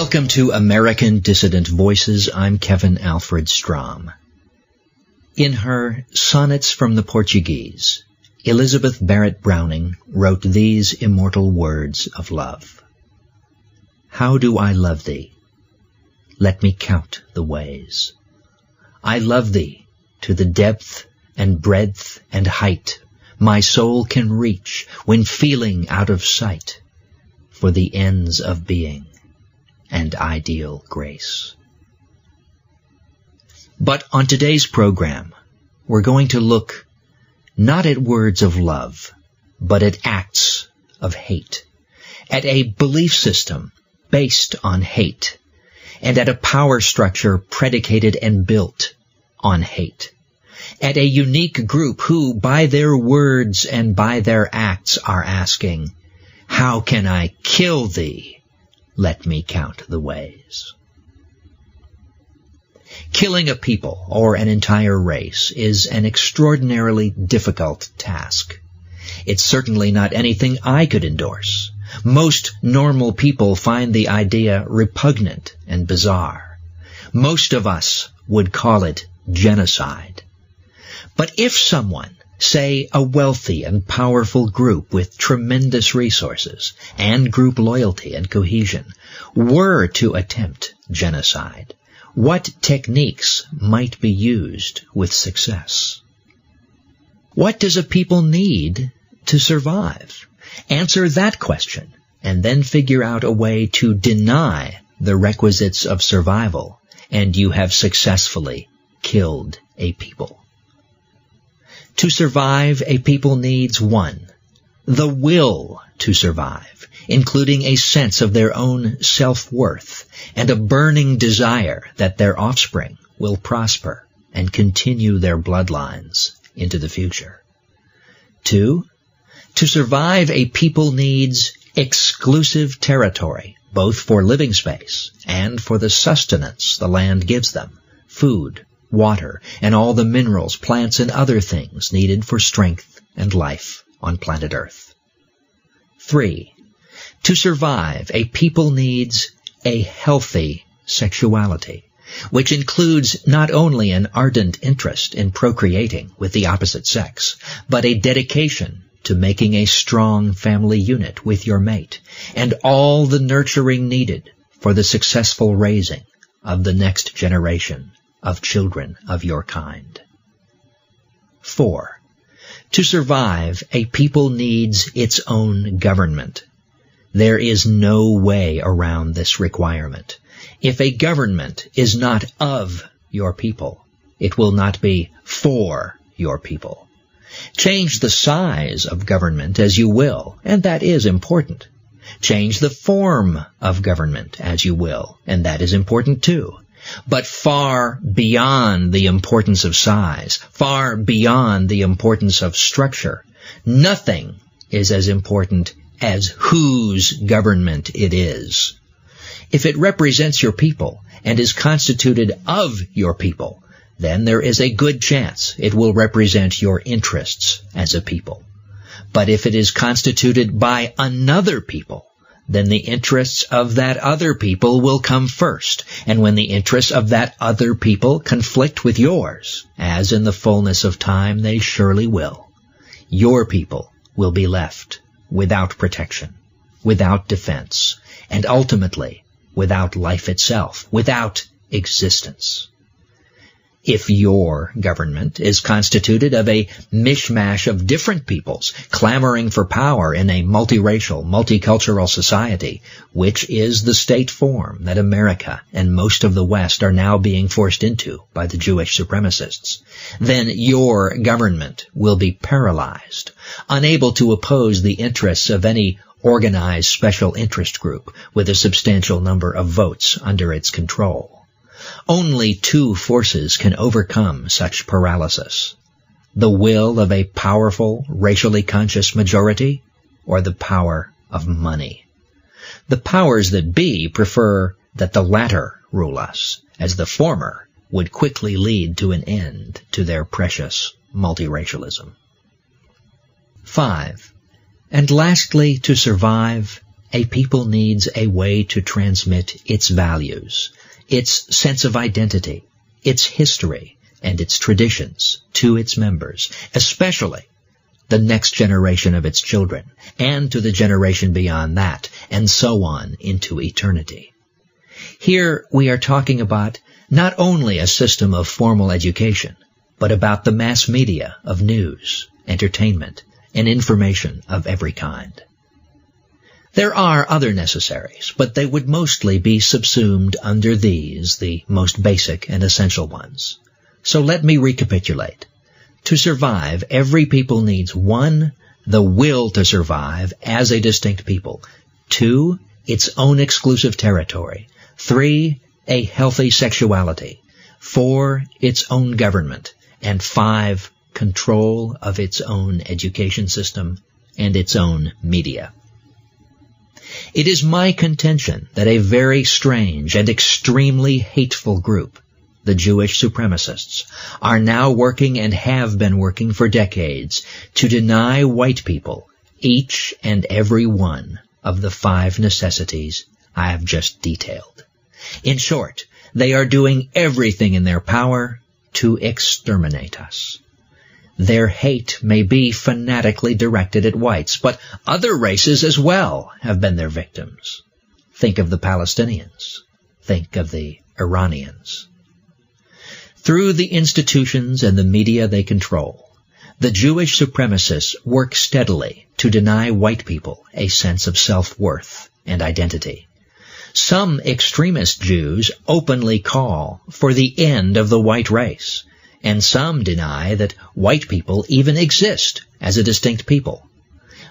Welcome to American Dissident Voices. I'm Kevin Alfred Strom. In her Sonnets from the Portuguese, Elizabeth Barrett Browning wrote these immortal words of love. How do I love thee? Let me count the ways. I love thee to the depth and breadth and height my soul can reach when feeling out of sight for the ends of being and ideal grace. But on today's program, we're going to look not at words of love, but at acts of hate, at a belief system based on hate, and at a power structure predicated and built on hate, at a unique group who, by their words and by their acts, are asking, how can I kill thee? Let me count the ways. Killing a people or an entire race is an extraordinarily difficult task. It's certainly not anything I could endorse. Most normal people find the idea repugnant and bizarre. Most of us would call it genocide. But if someone say a wealthy and powerful group with tremendous resources and group loyalty and cohesion were to attempt genocide, what techniques might be used with success? What does a people need to survive? Answer that question and then figure out a way to deny the requisites of survival and you have successfully killed a people. To survive, a people needs one, the will to survive, including a sense of their own self-worth and a burning desire that their offspring will prosper and continue their bloodlines into the future. Two, to survive, a people needs exclusive territory, both for living space and for the sustenance the land gives them, food, water, and all the minerals, plants, and other things needed for strength and life on planet Earth. Three, to survive, a people needs a healthy sexuality, which includes not only an ardent interest in procreating with the opposite sex, but a dedication to making a strong family unit with your mate, and all the nurturing needed for the successful raising of the next generation of children of your kind. 4. To survive, a people needs its own government. There is no way around this requirement. If a government is not of your people, it will not be for your people. Change the size of government as you will, and that is important. Change the form of government as you will, and that is important too but far beyond the importance of size, far beyond the importance of structure. Nothing is as important as whose government it is. If it represents your people and is constituted of your people, then there is a good chance it will represent your interests as a people. But if it is constituted by another people, then the interests of that other people will come first. And when the interests of that other people conflict with yours, as in the fullness of time they surely will, your people will be left without protection, without defense, and ultimately without life itself, without existence if your government is constituted of a mishmash of different peoples clamoring for power in a multiracial, multicultural society, which is the state form that America and most of the West are now being forced into by the Jewish supremacists, then your government will be paralyzed, unable to oppose the interests of any organized special interest group with a substantial number of votes under its control. Only two forces can overcome such paralysis. The will of a powerful, racially conscious majority or the power of money. The powers that be prefer that the latter rule us, as the former would quickly lead to an end to their precious multiracialism. 5. And lastly, to survive, a people needs a way to transmit its values, its sense of identity, its history, and its traditions to its members, especially the next generation of its children, and to the generation beyond that, and so on into eternity. Here we are talking about not only a system of formal education, but about the mass media of news, entertainment, and information of every kind. There are other necessaries, but they would mostly be subsumed under these, the most basic and essential ones. So let me recapitulate. To survive, every people needs one, the will to survive as a distinct people. Two, its own exclusive territory. Three, a healthy sexuality. Four, its own government. And five, control of its own education system and its own media. It is my contention that a very strange and extremely hateful group, the Jewish supremacists, are now working and have been working for decades to deny white people each and every one of the five necessities I have just detailed. In short, they are doing everything in their power to exterminate us. Their hate may be fanatically directed at whites, but other races as well have been their victims. Think of the Palestinians. Think of the Iranians. Through the institutions and the media they control, the Jewish supremacists work steadily to deny white people a sense of self-worth and identity. Some extremist Jews openly call for the end of the white race and some deny that white people even exist as a distinct people.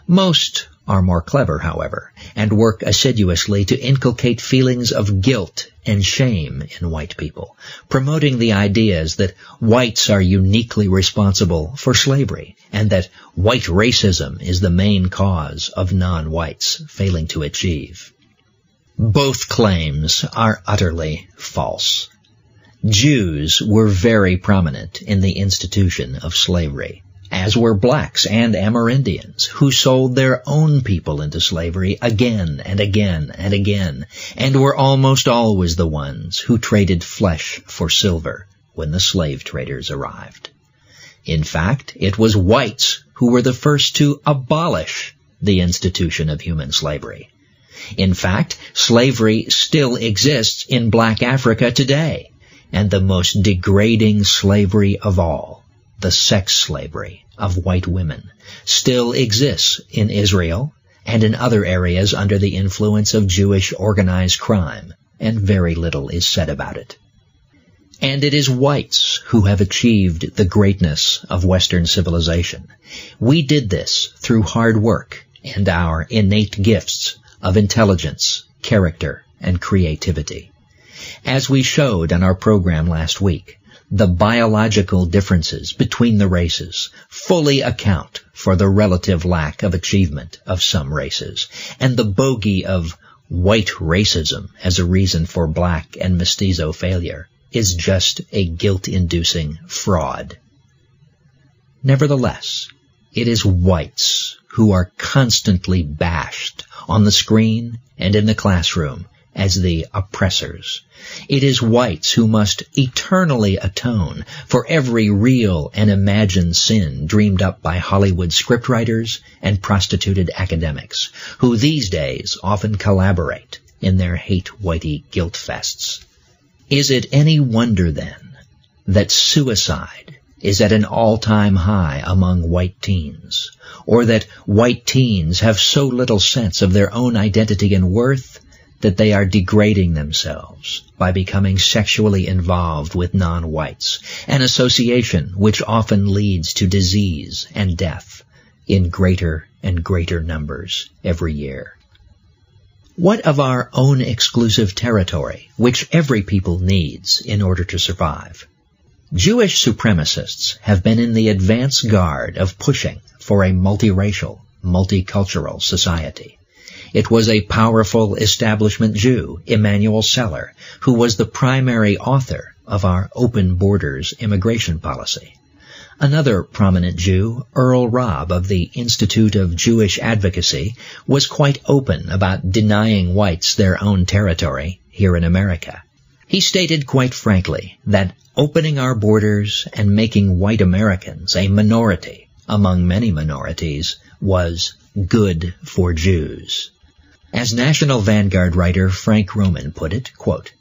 Most are more clever, however, and work assiduously to inculcate feelings of guilt and shame in white people, promoting the ideas that whites are uniquely responsible for slavery and that white racism is the main cause of non-whites failing to achieve. Both claims are utterly false. Jews were very prominent in the institution of slavery, as were blacks and Amerindians, who sold their own people into slavery again and again and again, and were almost always the ones who traded flesh for silver when the slave traders arrived. In fact, it was whites who were the first to abolish the institution of human slavery. In fact, slavery still exists in black Africa today and the most degrading slavery of all, the sex slavery of white women, still exists in Israel and in other areas under the influence of Jewish organized crime, and very little is said about it. And it is whites who have achieved the greatness of Western civilization. We did this through hard work and our innate gifts of intelligence, character, and creativity. As we showed in our program last week, the biological differences between the races fully account for the relative lack of achievement of some races, and the bogey of white racism as a reason for black and mestizo failure is just a guilt-inducing fraud. Nevertheless, it is whites who are constantly bashed on the screen and in the classroom as the oppressors. It is whites who must eternally atone for every real and imagined sin dreamed up by Hollywood scriptwriters and prostituted academics, who these days often collaborate in their hate-whitey guilt fests. Is it any wonder then that suicide is at an all-time high among white teens, or that white teens have so little sense of their own identity and worth that they are degrading themselves by becoming sexually involved with non-whites, an association which often leads to disease and death in greater and greater numbers every year. What of our own exclusive territory, which every people needs in order to survive? Jewish supremacists have been in the advance guard of pushing for a multiracial, multicultural society. It was a powerful establishment Jew, Emanuel Celler, who was the primary author of our open borders immigration policy. Another prominent Jew, Earl Raab of the Institute of Jewish Advocacy, was quite open about denying whites their own territory here in America. He stated quite frankly that opening our borders and making white Americans a minority among many minorities was good for Jews. As National Vanguard writer Frank Roman put it, quote,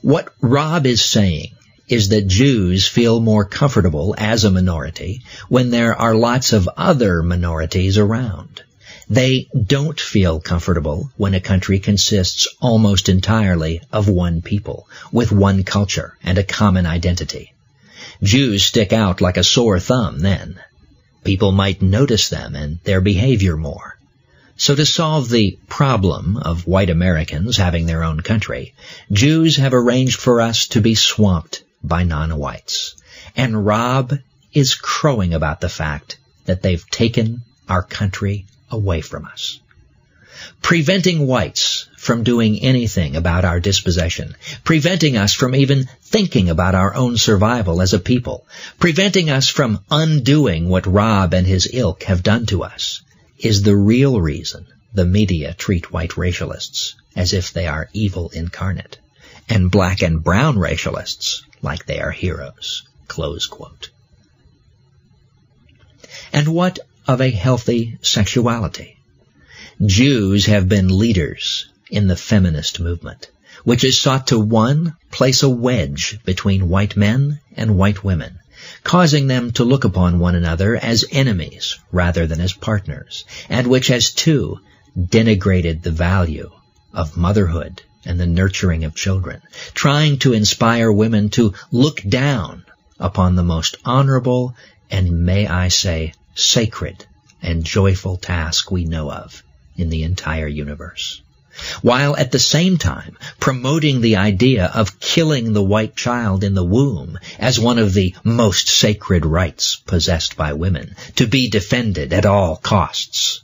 what Raab is saying is that Jews feel more comfortable as a minority when there are lots of other minorities around. They don't feel comfortable when a country consists almost entirely of one people, with one culture and a common identity. Jews stick out like a sore thumb then. People might notice them and their behavior more. So to solve the problem of white Americans having their own country, Jews have arranged for us to be swamped by non-whites. And Raab is crowing about the fact that they've taken our country away from us. Preventing whites from doing anything about our dispossession, preventing us from even thinking about our own survival as a people, preventing us from undoing what Raab and his ilk have done to us, is the real reason the media treat white racialists as if they are evil incarnate, and black and brown racialists like they are heroes. And what of a healthy sexuality? Jews have been leaders in the feminist movement, which has sought to one, place a wedge between white men and white women, causing them to look upon one another as enemies rather than as partners, and which has too denigrated the value of motherhood and the nurturing of children, trying to inspire women to look down upon the most honorable and may I say sacred and joyful task we know of in the entire universe. While at the same time promoting the idea of killing the white child in the womb as one of the most sacred rights possessed by women to be defended at all costs.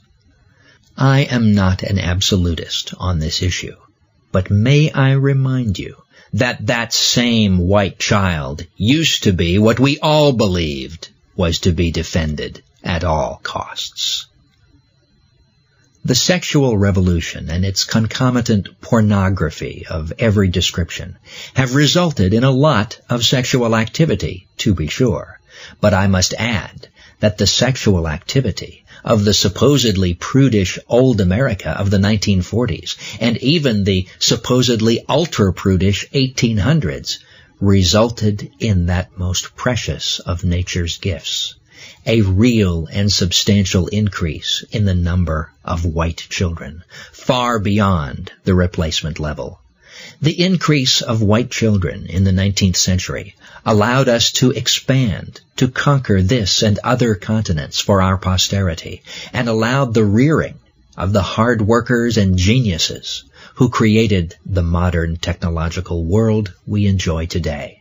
I am not an absolutist on this issue. But may I remind you that that same white child used to be what we all believed was to be defended at all costs. The sexual revolution and its concomitant pornography of every description have resulted in a lot of sexual activity, to be sure. But I must add that the sexual activity of the supposedly prudish old America of the 1940s and even the supposedly ultra-prudish 1800s resulted in that most precious of nature's gifts, a real and substantial increase in the number of white children, far beyond the replacement level. The increase of white children in the 19th century allowed us to expand, to conquer this and other continents for our posterity, and allowed the rearing of the hard workers and geniuses who created the modern technological world we enjoy today.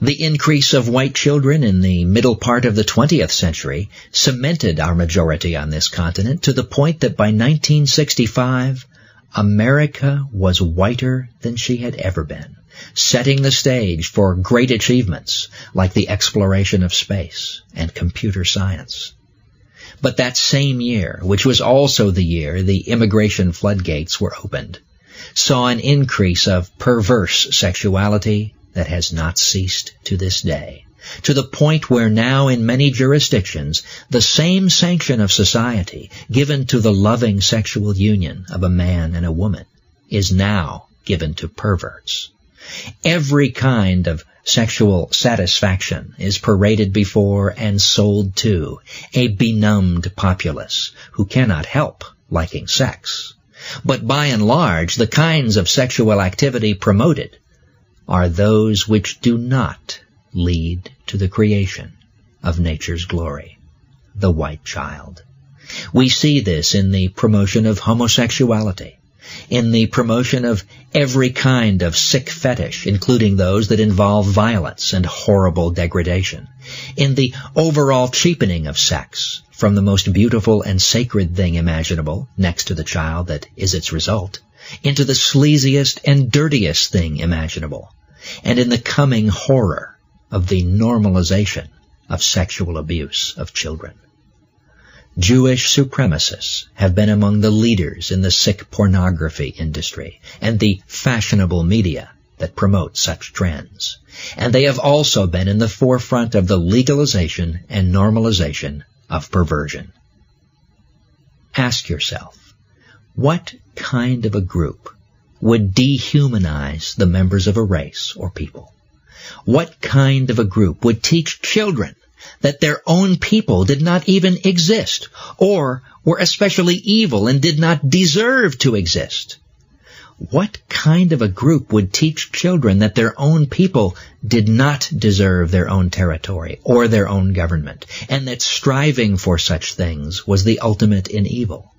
The increase of white children in the middle part of the 20th century cemented our majority on this continent to the point that by 1965, America was whiter than she had ever been setting the stage for great achievements like the exploration of space and computer science. But that same year, which was also the year the immigration floodgates were opened, saw an increase of perverse sexuality that has not ceased to this day, to the point where now in many jurisdictions the same sanction of society given to the loving sexual union of a man and a woman is now given to perverts. Every kind of sexual satisfaction is paraded before and sold to a benumbed populace who cannot help liking sex. But by and large, the kinds of sexual activity promoted are those which do not lead to the creation of nature's glory, the white child. We see this in the promotion of homosexuality, in the promotion of every kind of sick fetish, including those that involve violence and horrible degradation, in the overall cheapening of sex from the most beautiful and sacred thing imaginable next to the child that is its result, into the sleaziest and dirtiest thing imaginable, and in the coming horror of the normalization of sexual abuse of children. Jewish supremacists have been among the leaders in the sick pornography industry and the fashionable media that promote such trends. And they have also been in the forefront of the legalization and normalization of perversion. Ask yourself, what kind of a group would dehumanize the members of a race or people? What kind of a group would teach children that their own people did not even exist or were especially evil and did not deserve to exist? What kind of a group would teach children that their own people did not deserve their own territory or their own government, and that striving for such things was the ultimate in evil?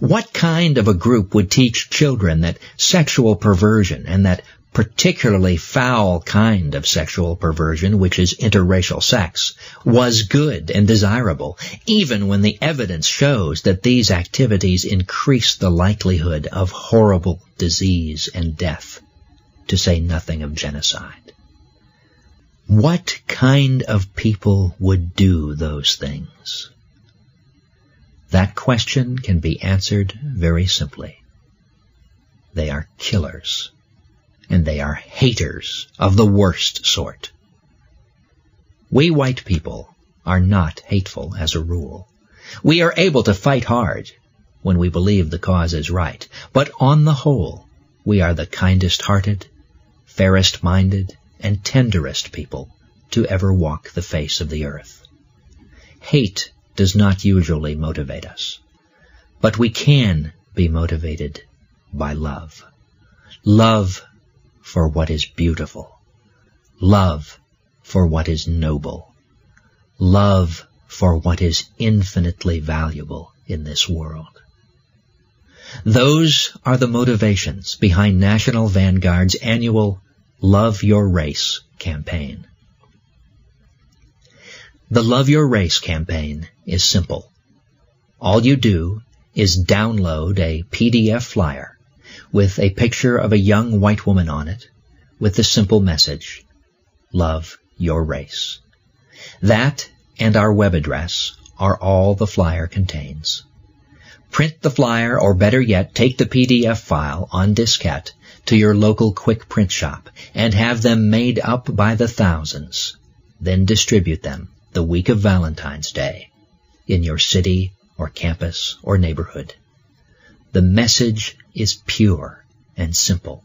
What kind of a group would teach children that sexual perversion and that particularly foul kind of sexual perversion, which is interracial sex, was good and desirable, even when the evidence shows that these activities increase the likelihood of horrible disease and death, to say nothing of genocide. What kind of people would do those things? That question can be answered very simply. They are killers and they are haters of the worst sort. We white people are not hateful as a rule. We are able to fight hard when we believe the cause is right, but on the whole, we are the kindest hearted, fairest minded, and tenderest people to ever walk the face of the earth. Hate does not usually motivate us, but we can be motivated by love. Love for what is beautiful, love for what is noble, love for what is infinitely valuable in this world. Those are the motivations behind National Vanguard's annual Love Your Race campaign. The Love Your Race campaign is simple. All you do is download a PDF flyer with a picture of a young white woman on it with the simple message, love your race. That and our web address are all the flyer contains. Print the flyer or better yet, take the PDF file on diskette to your local quick print shop and have them made up by the thousands. Then distribute them the week of Valentine's Day in your city or campus or neighborhood. The message is pure and simple.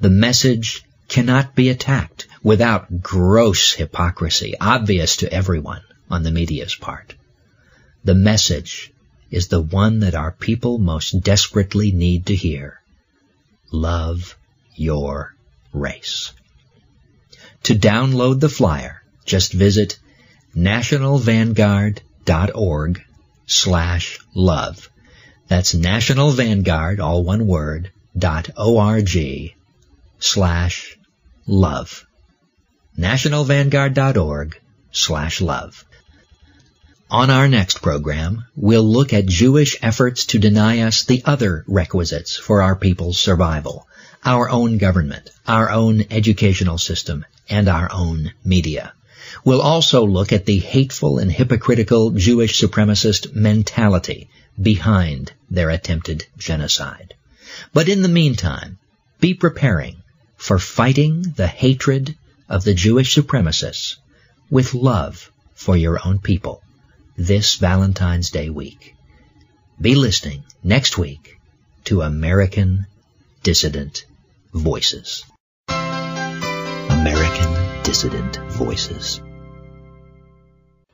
The message cannot be attacked without gross hypocrisy, obvious to everyone on the media's part. The message is the one that our people most desperately need to hear. Love your race. To download the flyer, just visit nationalvanguard.org slash love that's nationalvanguard, all one word, dot O-R-G slash love. NationalVanguard.org slash love. On our next program, we'll look at Jewish efforts to deny us the other requisites for our people's survival, our own government, our own educational system, and our own media. We'll also look at the hateful and hypocritical Jewish supremacist mentality behind their attempted genocide. But in the meantime, be preparing for fighting the hatred of the Jewish supremacists with love for your own people this Valentine's Day week. Be listening next week to American Dissident Voices. American Dissident Voices.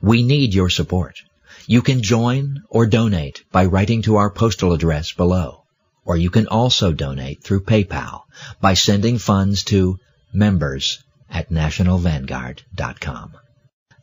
We need your support. You can join or donate by writing to our postal address below, or you can also donate through PayPal by sending funds to members at nationalvanguard.com.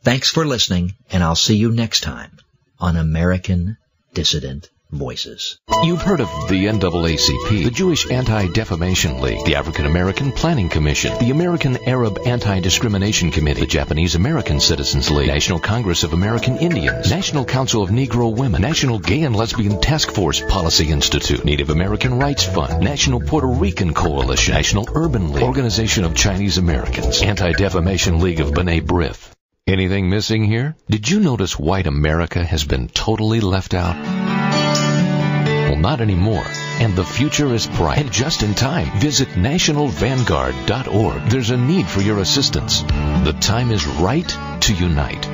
Thanks for listening, and I'll see you next time on American Dissident voices. You've heard of the NAACP, the Jewish Anti-Defamation League, the African American Planning Commission, the American Arab Anti-Discrimination Committee, the Japanese American Citizens League, National Congress of American Indians, National Council of Negro Women, National Gay and Lesbian Task Force Policy Institute, Native American Rights Fund, National Puerto Rican Coalition, National Urban League, Organization of Chinese Americans, Anti-Defamation League of B'nai B'rith. Anything missing here? Did you notice white America has been totally left out? Not anymore. And the future is bright. And just in time, visit nationalvanguard.org. There's a need for your assistance. The time is right to unite.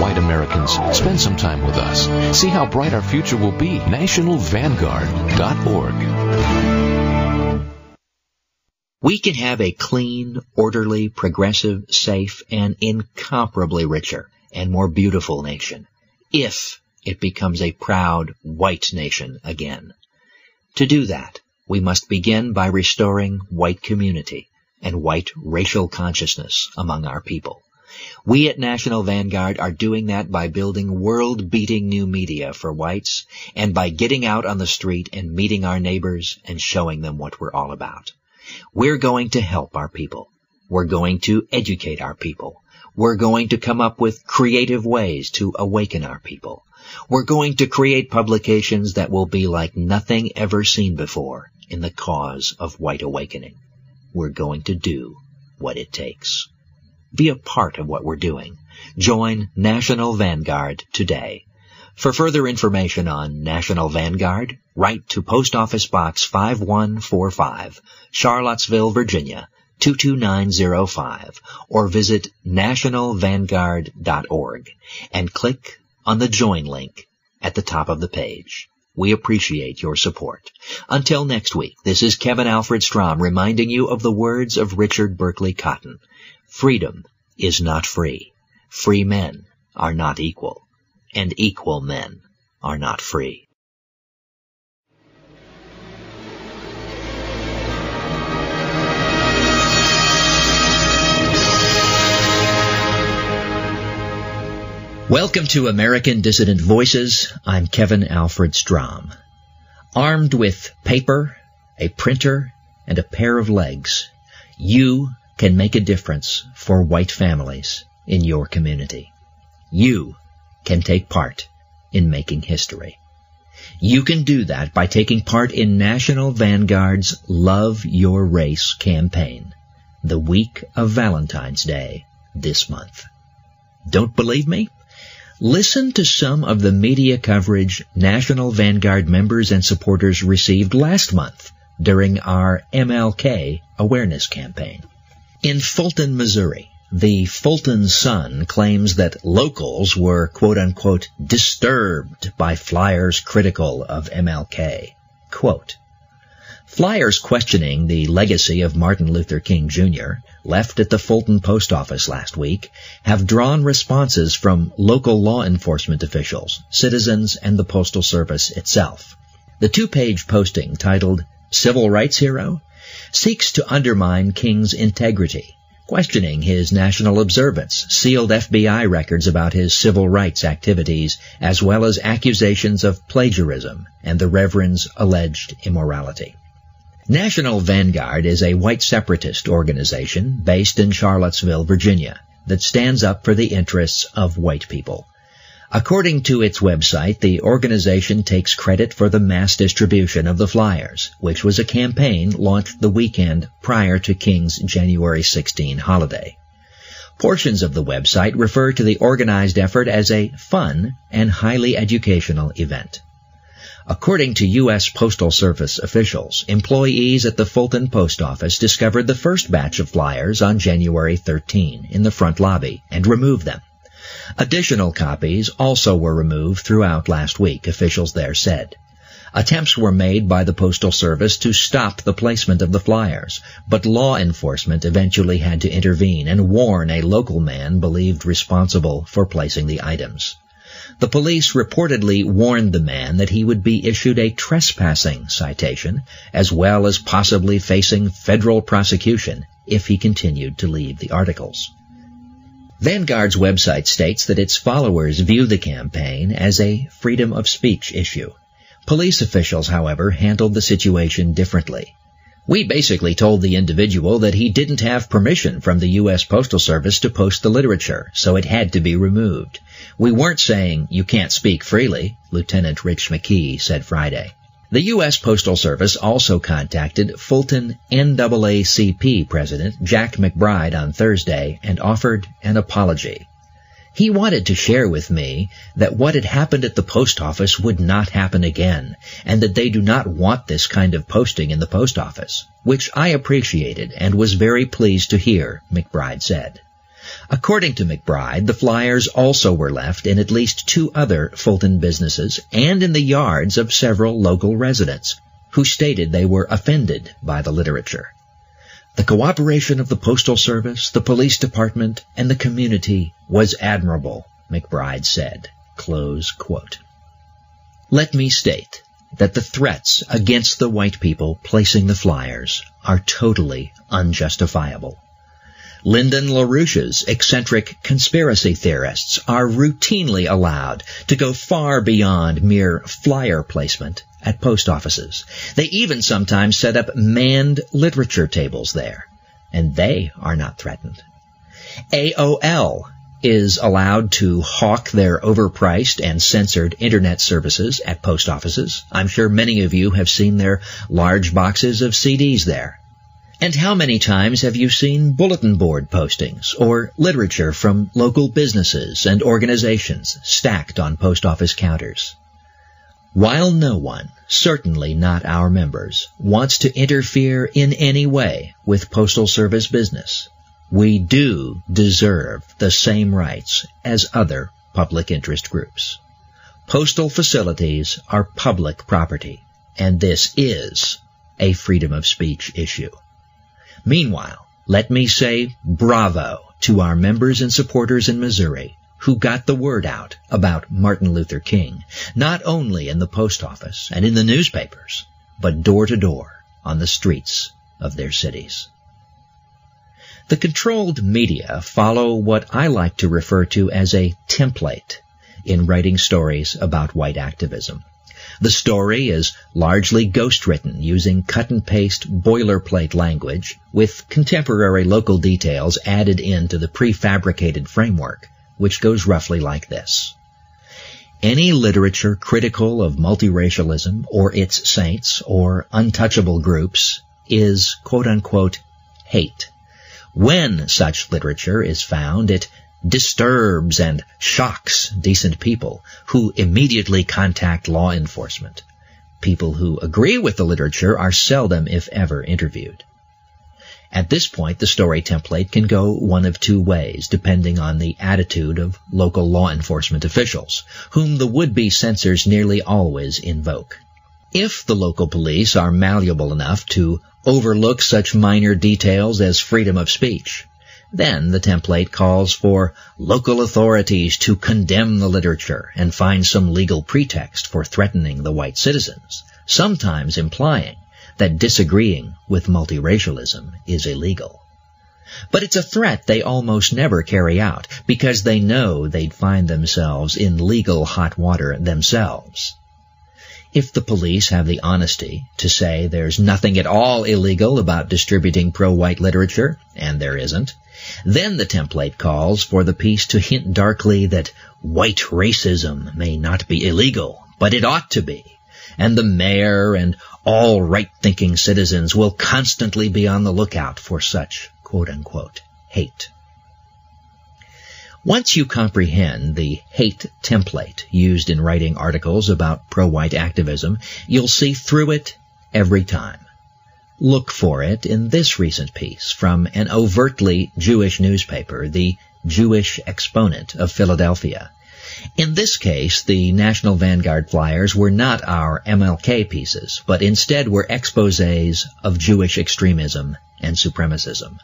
White Americans, spend some time with us. See how bright our future will be. nationalvanguard.org. We can have a clean, orderly, progressive, safe, and incomparably richer and more beautiful nation if it becomes a proud white nation again. To do that, we must begin by restoring white community and white racial consciousness among our people. We at National Vanguard are doing that by building world-beating new media for whites and by getting out on the street and meeting our neighbors and showing them what we're all about. We're going to help our people. We're going to educate our people. We're going to come up with creative ways to awaken our people. We're going to create publications that will be like nothing ever seen before in the cause of white awakening. We're going to do what it takes. Be a part of what we're doing. Join National Vanguard today. For further information on National Vanguard, write to Post Office Box 5145, Charlottesville, Virginia 22905 or visit nationalvanguard.org and click on the join link at the top of the page. We appreciate your support. Until next week, this is Kevin Alfred Strom reminding you of the words of Richard Berkeley Cotton. Freedom is not free. Free men are not equal. And equal men are not free. Welcome to American Dissident Voices. I'm Kevin Alfred Strom. Armed with paper, a printer, and a pair of legs, you can make a difference for white families in your community. You can take part in making history. You can do that by taking part in National Vanguard's Love Your Race campaign, the week of Valentine's Day this month. Don't believe me? Listen to some of the media coverage National Vanguard members and supporters received last month during our MLK awareness campaign. In Fulton, Missouri, the Fulton Sun claims that locals were quote unquote disturbed by flyers critical of MLK. Quote, Flyers questioning the legacy of Martin Luther King Jr., left at the Fulton Post Office last week, have drawn responses from local law enforcement officials, citizens, and the Postal Service itself. The two-page posting titled Civil Rights Hero seeks to undermine King's integrity, questioning his national observance, sealed FBI records about his civil rights activities, as well as accusations of plagiarism and the Reverend's alleged immorality. National Vanguard is a white separatist organization based in Charlottesville, Virginia, that stands up for the interests of white people. According to its website, the organization takes credit for the mass distribution of the flyers, which was a campaign launched the weekend prior to King's January 16 holiday. Portions of the website refer to the organized effort as a fun and highly educational event. According to U.S. Postal Service officials, employees at the Fulton Post Office discovered the first batch of flyers on January 13 in the front lobby and removed them. Additional copies also were removed throughout last week, officials there said. Attempts were made by the Postal Service to stop the placement of the flyers, but law enforcement eventually had to intervene and warn a local man believed responsible for placing the items. The police reportedly warned the man that he would be issued a trespassing citation, as well as possibly facing federal prosecution if he continued to leave the articles. Vanguard's website states that its followers view the campaign as a freedom of speech issue. Police officials, however, handled the situation differently. We basically told the individual that he didn't have permission from the U.S. Postal Service to post the literature, so it had to be removed. We weren't saying you can't speak freely, Lieutenant Rich McKee said Friday. The U.S. Postal Service also contacted Fulton NAACP President Jack McBride on Thursday and offered an apology. He wanted to share with me that what had happened at the post office would not happen again, and that they do not want this kind of posting in the post office, which I appreciated and was very pleased to hear, McBride said. According to McBride, the flyers also were left in at least two other Fulton businesses and in the yards of several local residents who stated they were offended by the literature. The cooperation of the Postal Service, the police department, and the community was admirable, McBride said. Let me state that the threats against the white people placing the flyers are totally unjustifiable. Lyndon LaRouche's eccentric conspiracy theorists are routinely allowed to go far beyond mere flyer placement at post offices. They even sometimes set up manned literature tables there, and they are not threatened. AOL is allowed to hawk their overpriced and censored internet services at post offices. I'm sure many of you have seen their large boxes of CDs there. And how many times have you seen bulletin board postings or literature from local businesses and organizations stacked on post office counters? While no one, certainly not our members, wants to interfere in any way with Postal Service business, we do deserve the same rights as other public interest groups. Postal facilities are public property, and this is a freedom of speech issue. Meanwhile, let me say bravo to our members and supporters in Missouri who got the word out about Martin Luther King, not only in the post office and in the newspapers, but door to door on the streets of their cities. The controlled media follow what I like to refer to as a template in writing stories about white activism. The story is largely ghostwritten using cut and paste boilerplate language with contemporary local details added into the prefabricated framework, which goes roughly like this. Any literature critical of multiracialism or its saints or untouchable groups is quote unquote hate. When such literature is found, it disturbs and shocks decent people who immediately contact law enforcement. People who agree with the literature are seldom, if ever, interviewed. At this point, the story template can go one of two ways, depending on the attitude of local law enforcement officials, whom the would-be censors nearly always invoke. If the local police are malleable enough to overlook such minor details as freedom of speech, then the template calls for local authorities to condemn the literature and find some legal pretext for threatening the white citizens, sometimes implying that disagreeing with multiracialism is illegal. But it's a threat they almost never carry out because they know they'd find themselves in legal hot water themselves. If the police have the honesty to say there's nothing at all illegal about distributing pro-white literature, and there isn't, then the template calls for the piece to hint darkly that white racism may not be illegal, but it ought to be. And the mayor and all right-thinking citizens will constantly be on the lookout for such quote-unquote hate. Once you comprehend the hate template used in writing articles about pro-white activism, you'll see through it every time. Look for it in this recent piece from an overtly Jewish newspaper, the Jewish Exponent of Philadelphia. In this case, the National Vanguard flyers were not our MLK pieces, but instead were exposés of Jewish extremism and supremacism.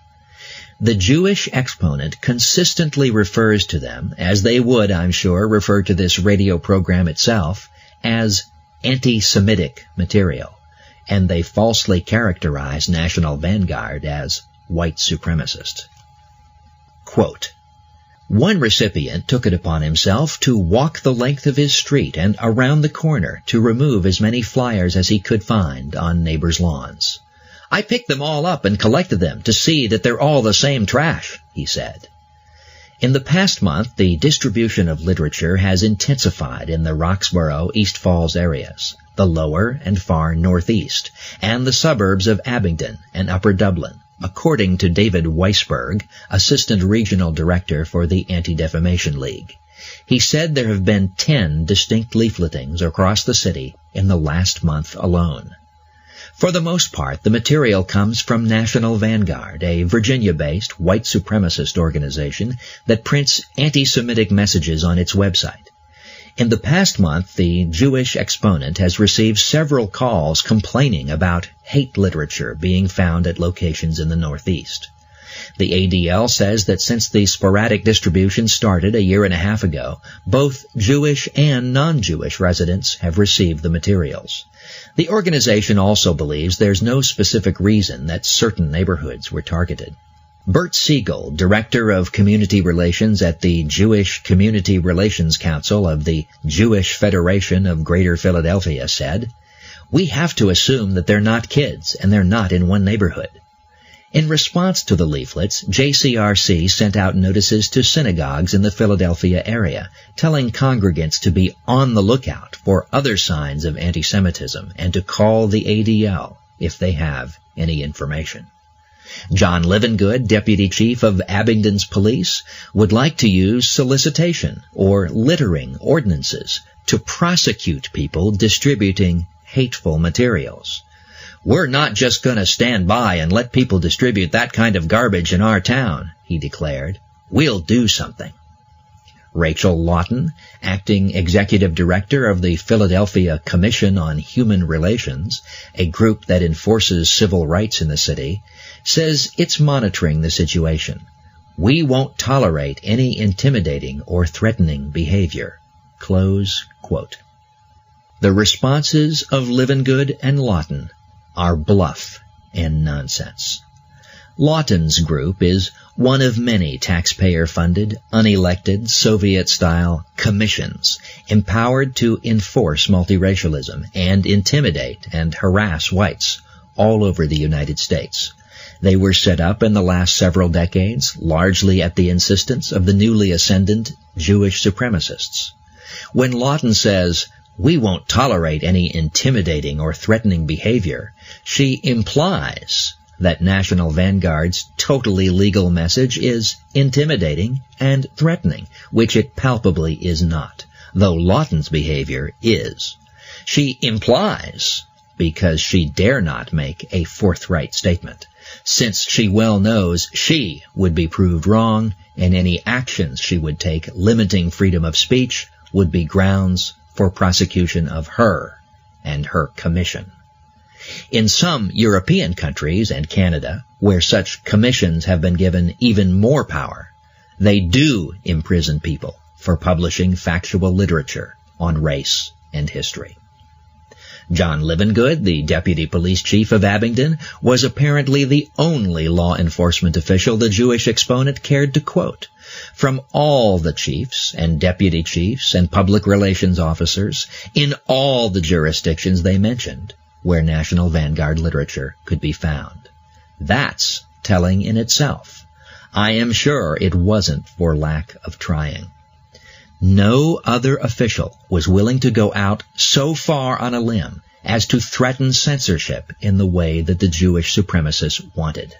The Jewish exponent consistently refers to them, as they would, I'm sure, refer to this radio program itself, as anti-Semitic material and they falsely characterize National Vanguard as white supremacist. Quote, one recipient took it upon himself to walk the length of his street and around the corner to remove as many flyers as he could find on neighbors' lawns. I picked them all up and collected them to see that they're all the same trash, he said. In the past month, the distribution of literature has intensified in the Roxborough, East Falls areas. The lower and far northeast, and the suburbs of Abington and Upper Dublin, according to David Weisberg, Assistant Regional Director for the Anti-Defamation League. He said there have been 10 distinct leafletings across the city in the last month alone. For the most part, the material comes from National Vanguard, a Virginia-based white supremacist organization that prints anti-Semitic messages on its website. In the past month, the Jewish exponent has received several calls complaining about hate literature being found at locations in the Northeast. The ADL says that since the sporadic distribution started a year and a half ago, both Jewish and non-Jewish residents have received the materials. The organization also believes there's no specific reason that certain neighborhoods were targeted. Bert Siegel, Director of Community Relations at the Jewish Community Relations Council of the Jewish Federation of Greater Philadelphia, said, We have to assume that they're not kids and they're not in one neighborhood. In response to the leaflets, JCRC sent out notices to synagogues in the Philadelphia area, telling congregants to be on the lookout for other signs of anti-Semitism and to call the ADL if they have any information. John Livengood, Deputy Chief of Abington's Police, would like to use solicitation or littering ordinances to prosecute people distributing hateful materials. We're not just going to stand by and let people distribute that kind of garbage in our town, he declared. We'll do something. Rachel Lawton, acting executive director of the Philadelphia Commission on Human Relations, a group that enforces civil rights in the city, says it's monitoring the situation. We won't tolerate any intimidating or threatening behavior. Close quote. The responses of Livengood and Lawton are bluff and nonsense. Lawton's group is one of many taxpayer-funded, unelected, Soviet-style commissions empowered to enforce multiracialism and intimidate and harass whites all over the United States. They were set up in the last several decades, largely at the insistence of the newly ascendant Jewish supremacists. When Lawton says, we won't tolerate any intimidating or threatening behavior, she implies that National Vanguard's totally legal message is intimidating and threatening, which it palpably is not, though Lawton's behavior is. She implies, because she dare not make a forthright statement, since she well knows she would be proved wrong and any actions she would take limiting freedom of speech would be grounds for prosecution of her and her commission. In some European countries and Canada, where such commissions have been given even more power, they do imprison people for publishing factual literature on race and history. John Livengood, the deputy police chief of Abington, was apparently the only law enforcement official the Jewish exponent cared to quote. From all the chiefs and deputy chiefs and public relations officers in all the jurisdictions they mentioned where National Vanguard literature could be found. That's telling in itself. I am sure it wasn't for lack of trying. No other official was willing to go out so far on a limb as to threaten censorship in the way that the Jewish supremacists wanted.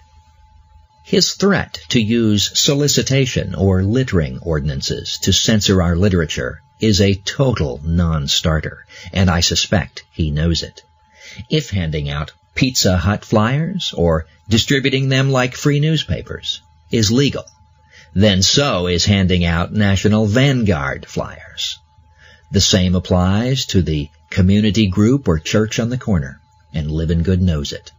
His threat to use solicitation or littering ordinances to censor our literature is a total non-starter, and I suspect he knows it. If handing out Pizza Hut flyers or distributing them like free newspapers is legal, then so is handing out National Vanguard flyers. The same applies to the community group or church on the corner, and Livengood knows it.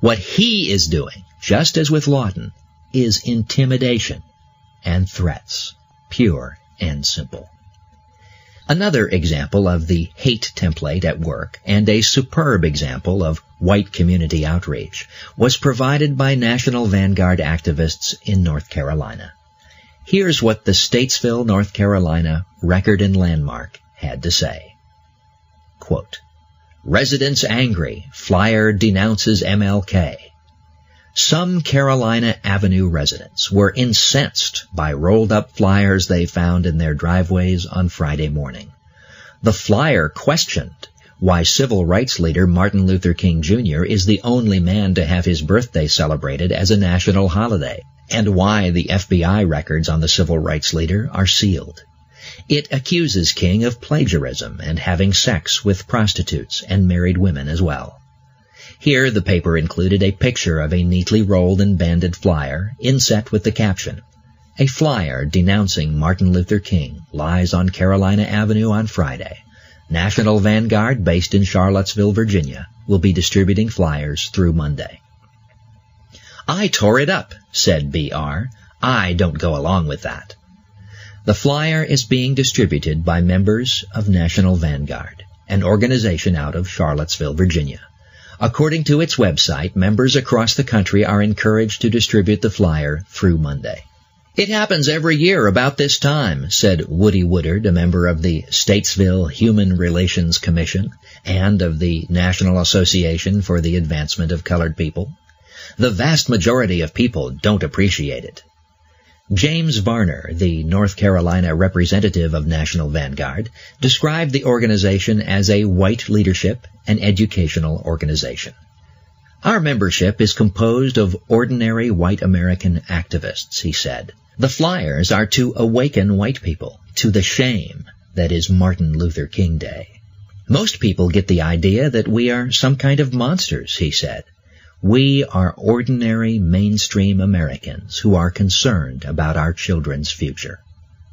What he is doing, just as with Lawton, is intimidation and threats, pure and simple. Another example of the hate template at work and a superb example of white community outreach was provided by National Vanguard activists in North Carolina. Here's what the Statesville, North Carolina Record and Landmark had to say. Quote, Residents angry. Flyer denounces MLK. Some Carolina Avenue residents were incensed by rolled up flyers they found in their driveways on Friday morning. The flyer questioned why civil rights leader Martin Luther King Jr. is the only man to have his birthday celebrated as a national holiday, and why the FBI records on the civil rights leader are sealed. It accuses King of plagiarism and having sex with prostitutes and married women as well. Here the paper included a picture of a neatly rolled and banded flyer inset with the caption, A flyer denouncing Martin Luther King lies on Carolina Avenue on Friday. National Vanguard, based in Charlottesville, Virginia, will be distributing flyers through Monday. I tore it up, said BR. I don't go along with that. The flyer is being distributed by members of National Vanguard, an organization out of Charlottesville, Virginia. According to its website, members across the country are encouraged to distribute the flyer through Monday. It happens every year about this time, said Woody Woodard, a member of the Statesville Human Relations Commission and of the National Association for the Advancement of Colored People. The vast majority of people don't appreciate it. James Varner, the North Carolina representative of National Vanguard, described the organization as a white leadership and educational organization. Our membership is composed of ordinary white American activists, he said. The flyers are to awaken white people to the shame that is Martin Luther King Day. Most people get the idea that we are some kind of monsters, he said. We are ordinary mainstream Americans who are concerned about our children's future.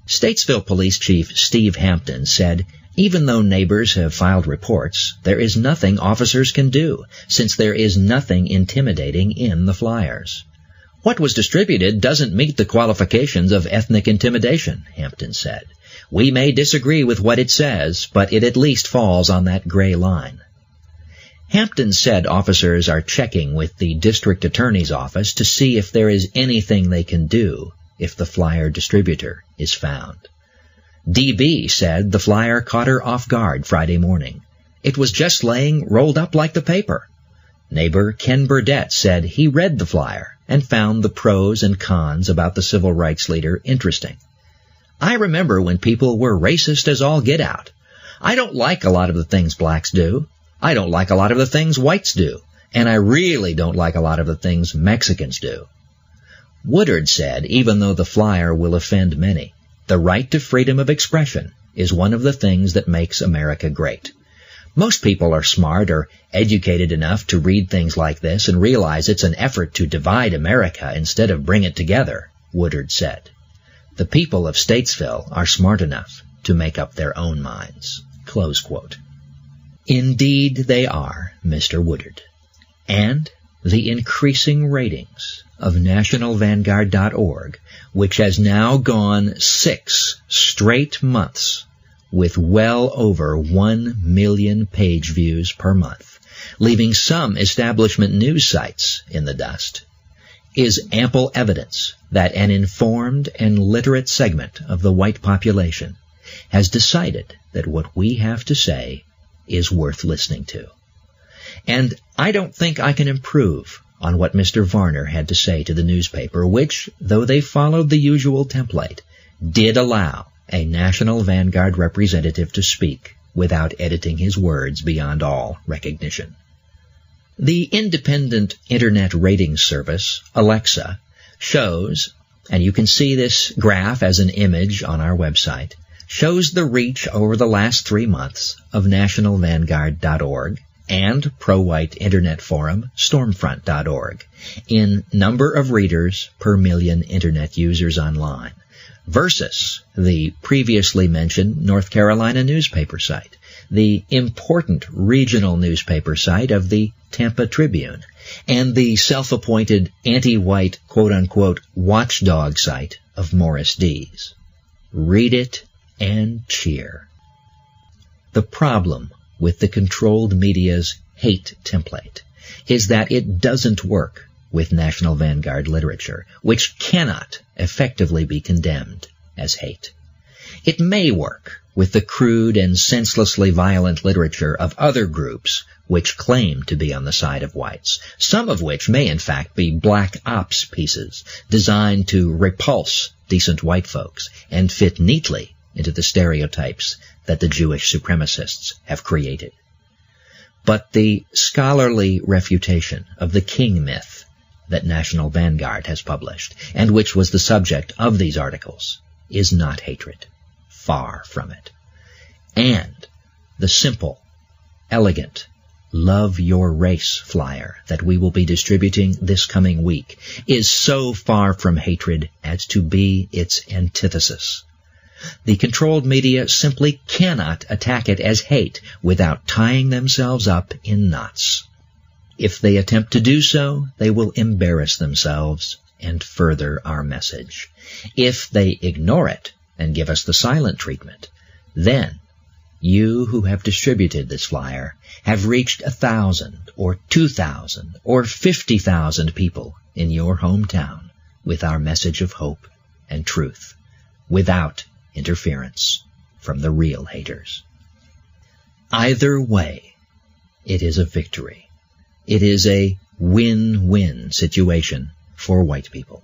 Statesville Police Chief Steve Hampton said, even though neighbors have filed reports, there is nothing officers can do, since there is nothing intimidating in the flyers. What was distributed doesn't meet the qualifications of ethnic intimidation, Hampton said. We may disagree with what it says, but it at least falls on that gray line. Hampton said officers are checking with the district attorney's office to see if there is anything they can do if the flyer distributor is found. DB said the flyer caught her off guard Friday morning. It was just laying rolled up like the paper. Neighbor Ken Burdett said he read the flyer and found the pros and cons about the civil rights leader interesting. I remember when people were racist as all get out. I don't like a lot of the things blacks do. I don't like a lot of the things whites do. And I really don't like a lot of the things Mexicans do. Woodard said even though the flyer will offend many, the right to freedom of expression is one of the things that makes America great. Most people are smart or educated enough to read things like this and realize it's an effort to divide America instead of bring it together, Woodard said. The people of Statesville are smart enough to make up their own minds. Indeed they are, Mr. Woodard. And the increasing ratings of NationalVanguard.org, which has now gone six straight months with well over 1 million page views per month, leaving some establishment news sites in the dust, is ample evidence that an informed and literate segment of the white population has decided that what we have to say is worth listening to. And I don't think I can improve on what Mr. Varner had to say to the newspaper, which, though they followed the usual template, did allow a National Vanguard representative to speak without editing his words beyond all recognition. The independent internet rating service, Alexa, shows, and you can see this graph as an image on our website, shows the reach over the last three months of nationalvanguard.org and pro-white internet forum stormfront.org in number of readers per million internet users online versus the previously mentioned North Carolina newspaper site, the important regional newspaper site of the Tampa Tribune, and the self-appointed anti-white quote-unquote watchdog site of Morris Dees. Read it and cheer. The problem with the controlled media's hate template is that it doesn't work with National Vanguard literature, which cannot effectively be condemned as hate. It may work with the crude and senselessly violent literature of other groups which claim to be on the side of whites, some of which may in fact be black ops pieces designed to repulse decent white folks and fit neatly into the stereotypes that the Jewish supremacists have created. but the scholarly refutation of the king myth that National Vanguard has published, and which was the subject of these articles, is not hatred. Far from it. And the simple, elegant, Love Your Race flyer that we will be distributing this coming week is so far from hatred as to be its antithesis. The controlled media simply cannot attack it as hate without tying themselves up in knots. If they attempt to do so, they will embarrass themselves and further our message. If they ignore it and give us the silent treatment, then you who have distributed this flyer have reached a thousand or two thousand or fifty thousand people in your hometown with our message of hope and truth without interference from the real haters. Either way, it is a victory. It is a win-win situation for white people,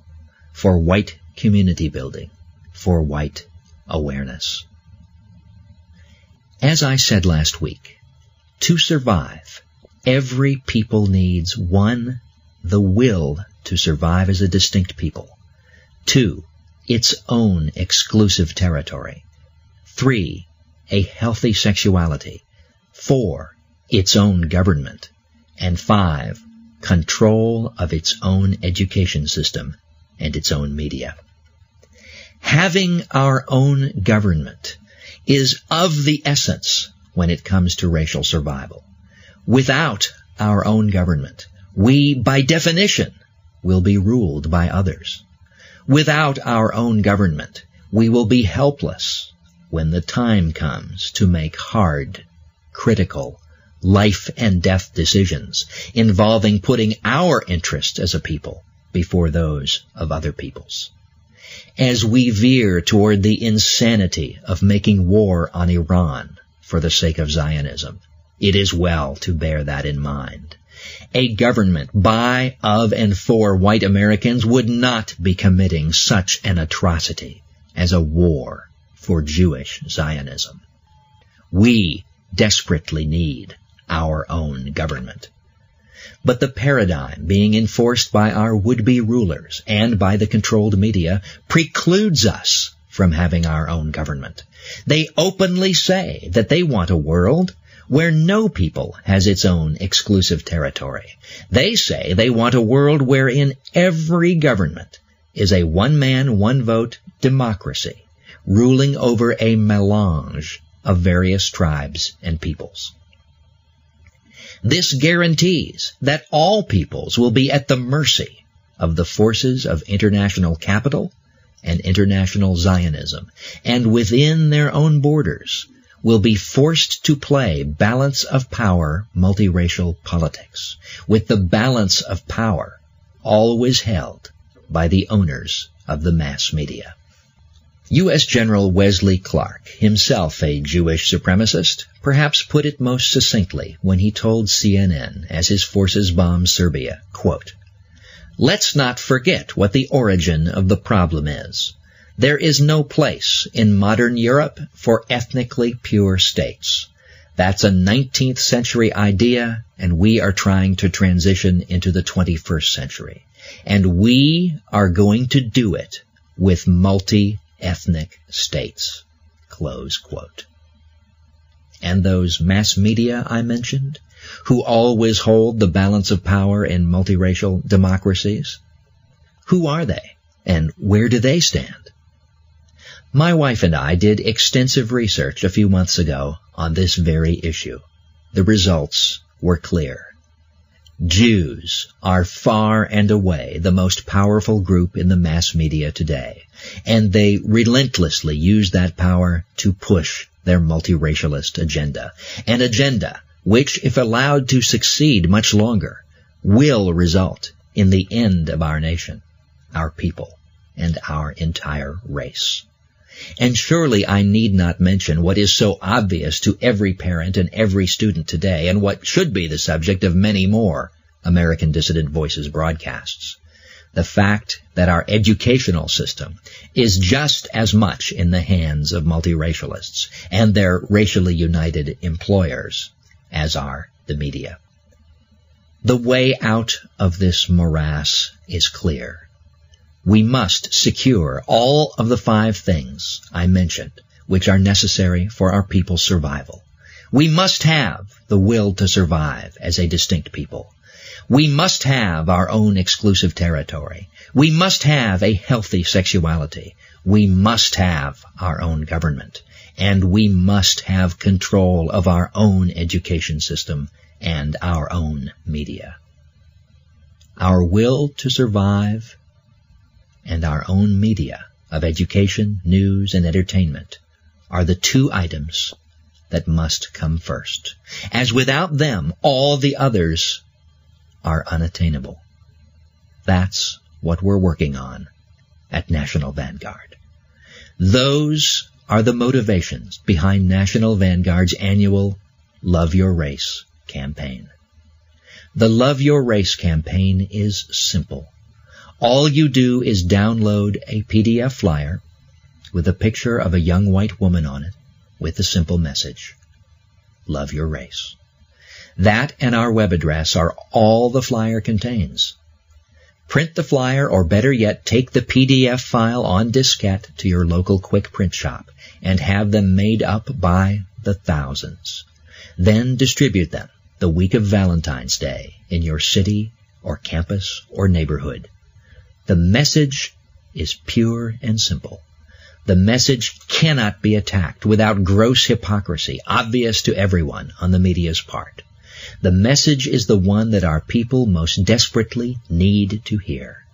for white community building, for white awareness. As I said last week, to survive, every people needs one, the will to survive as a distinct people. Two, its own exclusive territory. Three, a healthy sexuality. Four, its own government. And five, control of its own education system and its own media. Having our own government is of the essence when it comes to racial survival. Without our own government, we, by definition, will be ruled by others. Without our own government, we will be helpless when the time comes to make hard, critical, life and death decisions involving putting our interests as a people before those of other peoples as we veer toward the insanity of making war on Iran for the sake of Zionism. It is well to bear that in mind. A government by, of, and for white Americans would not be committing such an atrocity as a war for Jewish Zionism. We desperately need our own government. But the paradigm being enforced by our would-be rulers and by the controlled media precludes us from having our own government. They openly say that they want a world where no people has its own exclusive territory. They say they want a world wherein every government is a one-man, one-vote democracy ruling over a melange of various tribes and peoples. This guarantees that all peoples will be at the mercy of the forces of international capital and international Zionism, and within their own borders will be forced to play balance of power multiracial politics, with the balance of power always held by the owners of the mass media. U.S. General Wesley Clark, himself a Jewish supremacist, perhaps put it most succinctly when he told CNN as his forces bombed Serbia, quote, Let's not forget what the origin of the problem is. There is no place in modern Europe for ethnically pure states. That's a 19th century idea, and we are trying to transition into the 21st century. And we are going to do it with multi ethnic states. Close quote. And those mass media I mentioned, who always hold the balance of power in multiracial democracies, who are they and where do they stand? My wife and I did extensive research a few months ago on this very issue. The results were clear. Jews are far and away the most powerful group in the mass media today, and they relentlessly use that power to push their multiracialist agenda, an agenda which, if allowed to succeed much longer, will result in the end of our nation, our people, and our entire race. And surely I need not mention what is so obvious to every parent and every student today, and what should be the subject of many more American Dissident Voices broadcasts. The fact that our educational system is just as much in the hands of multiracialists and their racially united employers as are the media. The way out of this morass is clear. We must secure all of the five things I mentioned, which are necessary for our people's survival. We must have the will to survive as a distinct people. We must have our own exclusive territory. We must have a healthy sexuality. We must have our own government. And we must have control of our own education system and our own media. Our will to survive and our own media of education, news, and entertainment are the two items that must come first, as without them all the others are unattainable. That's what we're working on at National Vanguard. Those are the motivations behind National Vanguard's annual Love Your Race campaign. The Love Your Race campaign is simple. All you do is download a PDF flyer with a picture of a young white woman on it with the simple message, Love Your Race. That and our web address are all the flyer contains. Print the flyer or better yet, take the PDF file on diskette to your local quick print shop and have them made up by the thousands. Then distribute them the week of Valentine's Day in your city or campus or neighborhood. The message is pure and simple. The message cannot be attacked without gross hypocrisy, obvious to everyone on the media's part. The message is the one that our people most desperately need to hear.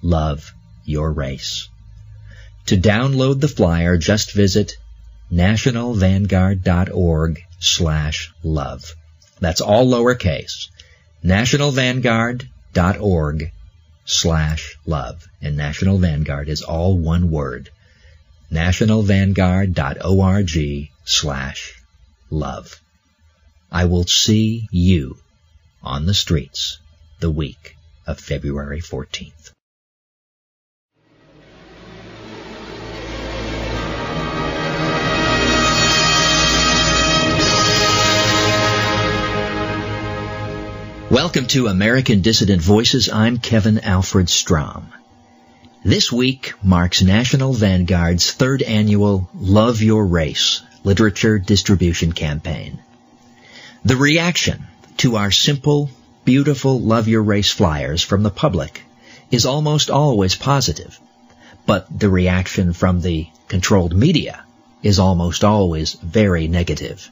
Love your race. To download the flyer, just visit nationalvanguard.org slash love. That's all lowercase. nationalvanguard.org slash love. And National Vanguard is all one word. nationalvanguard.org slash love. I will see you on the streets the week of February 14th. Welcome to American Dissident Voices. I'm Kevin Alfred Strom. This week marks National Vanguard's third annual Love Your Race literature distribution campaign. The reaction to our simple, beautiful Love Your Race flyers from the public is almost always positive, but the reaction from the controlled media is almost always very negative.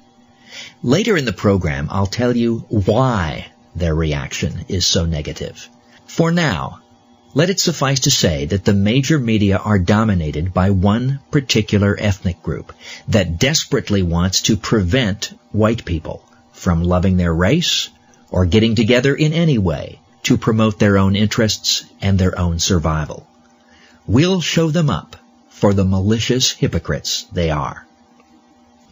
Later in the program, I'll tell you why their reaction is so negative. For now, let it suffice to say that the major media are dominated by one particular ethnic group that desperately wants to prevent white people from loving their race or getting together in any way to promote their own interests and their own survival. We'll show them up for the malicious hypocrites they are.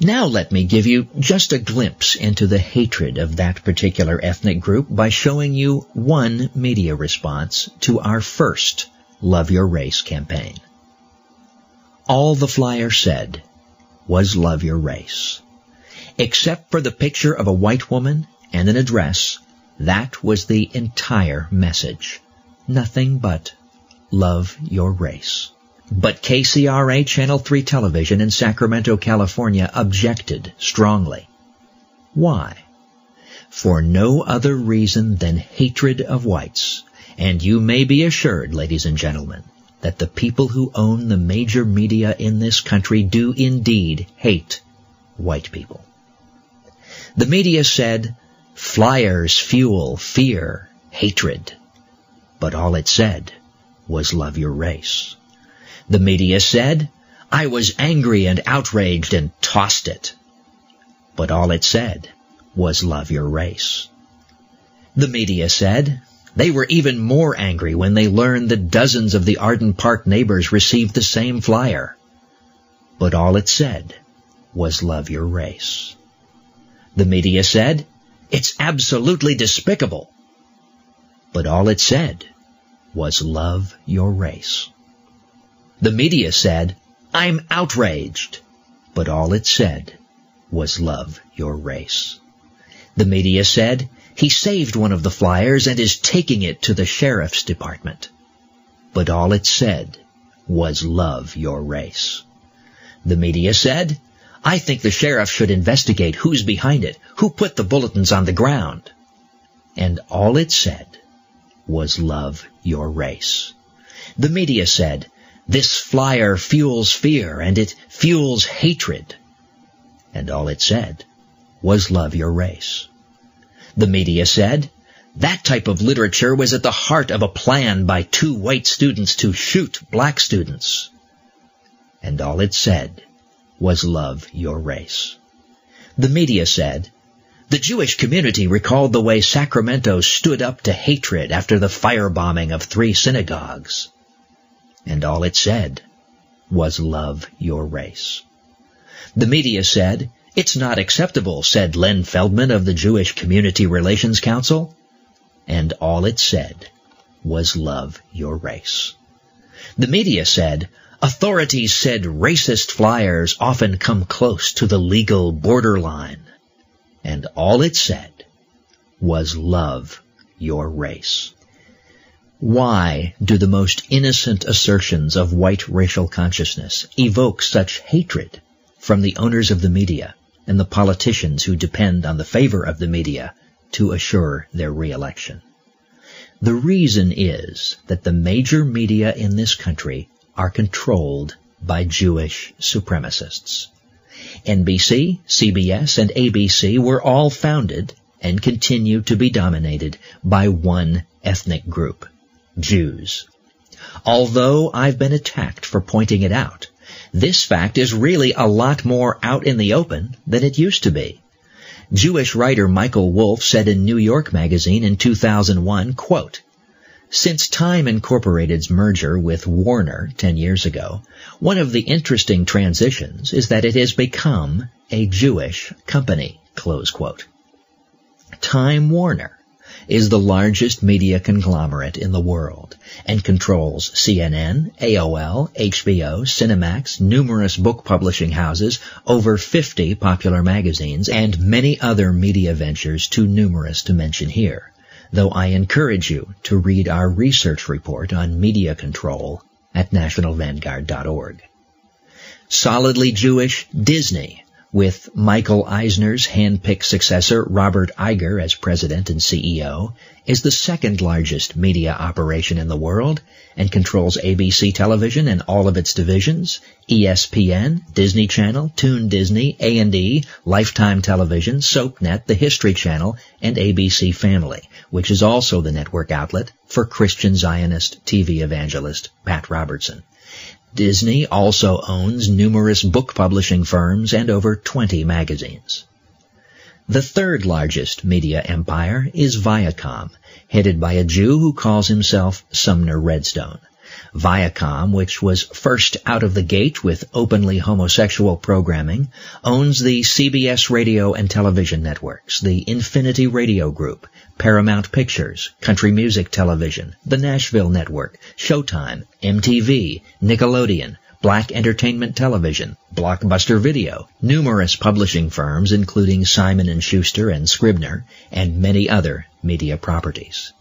Now let me give you just a glimpse into the hatred of that particular ethnic group by showing you one media response to our first Love Your Race campaign. All the flyer said was love your race. Except for the picture of a white woman and an address, that was the entire message. Nothing but love your race. But KCRA Channel 3 Television in Sacramento, California objected strongly. Why? For no other reason than hatred of whites. And you may be assured, ladies and gentlemen, that the people who own the major media in this country do indeed hate white people. The media said, flyers fuel fear, hatred. But all it said was love your race. The media said, I was angry and outraged and tossed it. But all it said was love your race. The media said, they were even more angry when they learned that dozens of the Arden Park neighbors received the same flyer. But all it said was love your race. The media said, it's absolutely despicable. But all it said was love your race. The media said, I'm outraged. But all it said was love your race. The media said he saved one of the flyers and is taking it to the sheriff's department. But all it said was love your race. The media said, I think the sheriff should investigate who's behind it, who put the bulletins on the ground. And all it said was love your race. The media said, this flyer fuels fear and it fuels hatred. And all it said was love your race. The media said, that type of literature was at the heart of a plan by two white students to shoot black students. And all it said was love your race. The media said, the Jewish community recalled the way Sacramento stood up to hatred after the firebombing of three synagogues. And all it said was love your race. The media said, it's not acceptable, said Len Feldman of the Jewish Community Relations Council. And all it said was love your race. The media said, authorities said racist flyers often come close to the legal borderline and all it said was love your race. Why do the most innocent assertions of white racial consciousness evoke such hatred from the owners of the media and the politicians who depend on the favor of the media to assure their reelection? The reason is that the major media in this country are controlled by Jewish supremacists. NBC, CBS, and ABC were all founded and continue to be dominated by one ethnic group, Jews. Although I've been attacked for pointing it out, this fact is really a lot more out in the open than it used to be. Jewish writer Michael Wolff said in New York Magazine in 2001, quote, since Time Incorporated's merger with Warner 10 years ago, one of the interesting transitions is that it has become a Jewish company, close quote. Time Warner is the largest media conglomerate in the world and controls CNN, AOL, HBO, Cinemax, numerous book publishing houses, over 50 popular magazines, and many other media ventures too numerous to mention here though I encourage you to read our research report on media control at nationalvanguard.org. Solidly Jewish Disney with Michael Eisner's hand-picked successor Robert Iger as president and CEO, is the second largest media operation in the world and controls ABC television and all of its divisions, ESPN, Disney Channel, Toon Disney, A&E, Lifetime Television, SoapNet, the History Channel, and ABC Family, which is also the network outlet for Christian Zionist TV evangelist Pat Robertson. Disney also owns numerous book publishing firms and over 20 magazines. The third largest media empire is Viacom, headed by a Jew who calls himself Sumner Redstone. Viacom, which was first out of the gate with openly homosexual programming, owns the CBS radio and television networks, the Infinity Radio Group, Paramount Pictures, Country Music Television, the Nashville Network, Showtime, MTV, Nickelodeon, Black Entertainment Television, Blockbuster Video, numerous publishing firms including Simon & Schuster and Scribner, and many other media properties.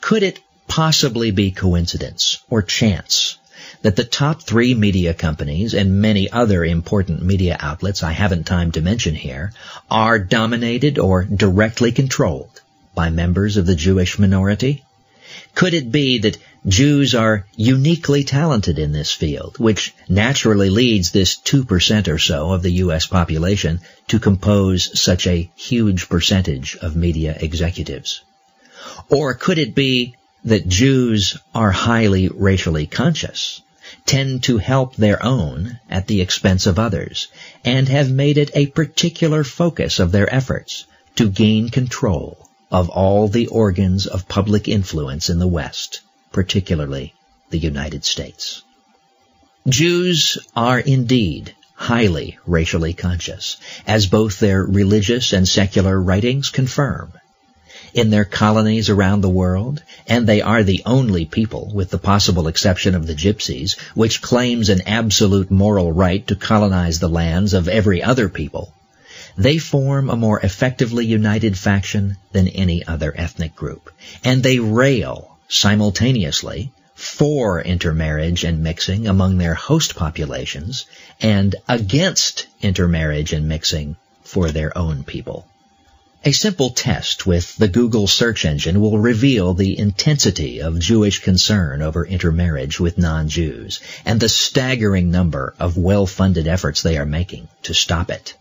Could it possibly be coincidence or chance that the top three media companies and many other important media outlets I haven't time to mention here are dominated or directly controlled by members of the Jewish minority? Could it be that Jews are uniquely talented in this field, which naturally leads this 2% or so of the U.S. population to compose such a huge percentage of media executives? Or could it be that Jews are highly racially conscious, tend to help their own at the expense of others, and have made it a particular focus of their efforts to gain control of all the organs of public influence in the West, particularly the United States. Jews are indeed highly racially conscious, as both their religious and secular writings confirm in their colonies around the world, and they are the only people, with the possible exception of the gypsies, which claims an absolute moral right to colonize the lands of every other people. They form a more effectively united faction than any other ethnic group, and they rail simultaneously for intermarriage and mixing among their host populations and against intermarriage and mixing for their own people. A simple test with the Google search engine will reveal the intensity of Jewish concern over intermarriage with non-Jews and the staggering number of well-funded efforts they are making to stop it.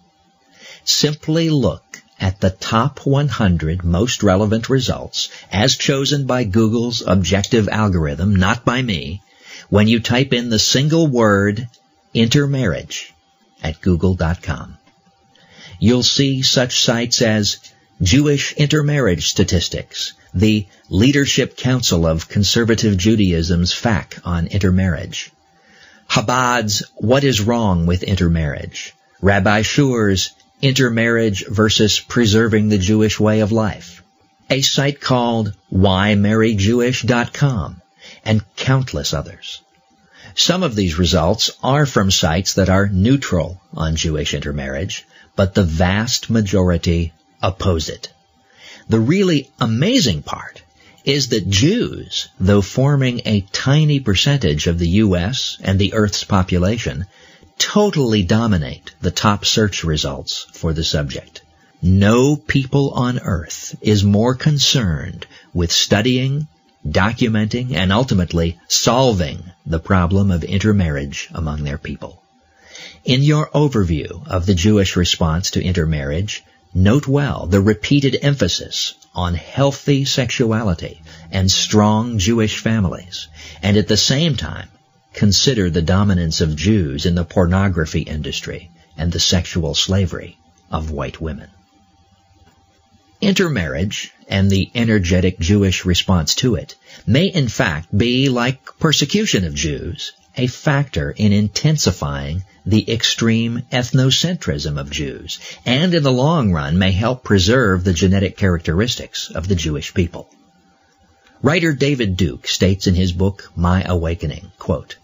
Simply look at the top 100 most relevant results as chosen by Google's objective algorithm, not by me, when you type in the single word intermarriage at google.com. You'll see such sites as Jewish Intermarriage Statistics, the Leadership Council of Conservative Judaism's FAQ on intermarriage, Chabad's What is Wrong with Intermarriage, Rabbi Schur's Intermarriage versus Preserving the Jewish Way of Life, a site called WhyMarryJewish.com, and countless others. Some of these results are from sites that are neutral on Jewish intermarriage, but the vast majority oppose it. The really amazing part is that Jews, though forming a tiny percentage of the U.S. and the Earth's population, totally dominate the top search results for the subject. No people on earth is more concerned with studying, documenting, and ultimately solving the problem of intermarriage among their people. In your overview of the Jewish response to intermarriage, note well the repeated emphasis on healthy sexuality and strong Jewish families, and at the same time consider the dominance of Jews in the pornography industry and the sexual slavery of white women. Intermarriage and the energetic Jewish response to it may in fact be like persecution of Jews, a factor in intensifying the extreme ethnocentrism of Jews, and in the long run may help preserve the genetic characteristics of the Jewish people. Writer David Duke states in his book My Awakening, quote,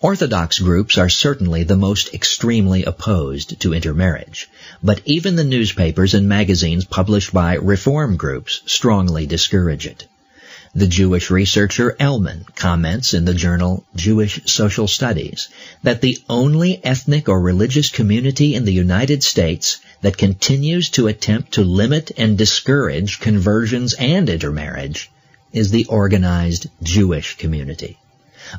Orthodox groups are certainly the most extremely opposed to intermarriage, but even the newspapers and magazines published by reform groups strongly discourage it. The Jewish researcher Elman comments in the journal Jewish Social Studies that the only ethnic or religious community in the United States that continues to attempt to limit and discourage conversions and intermarriage is the organized Jewish community.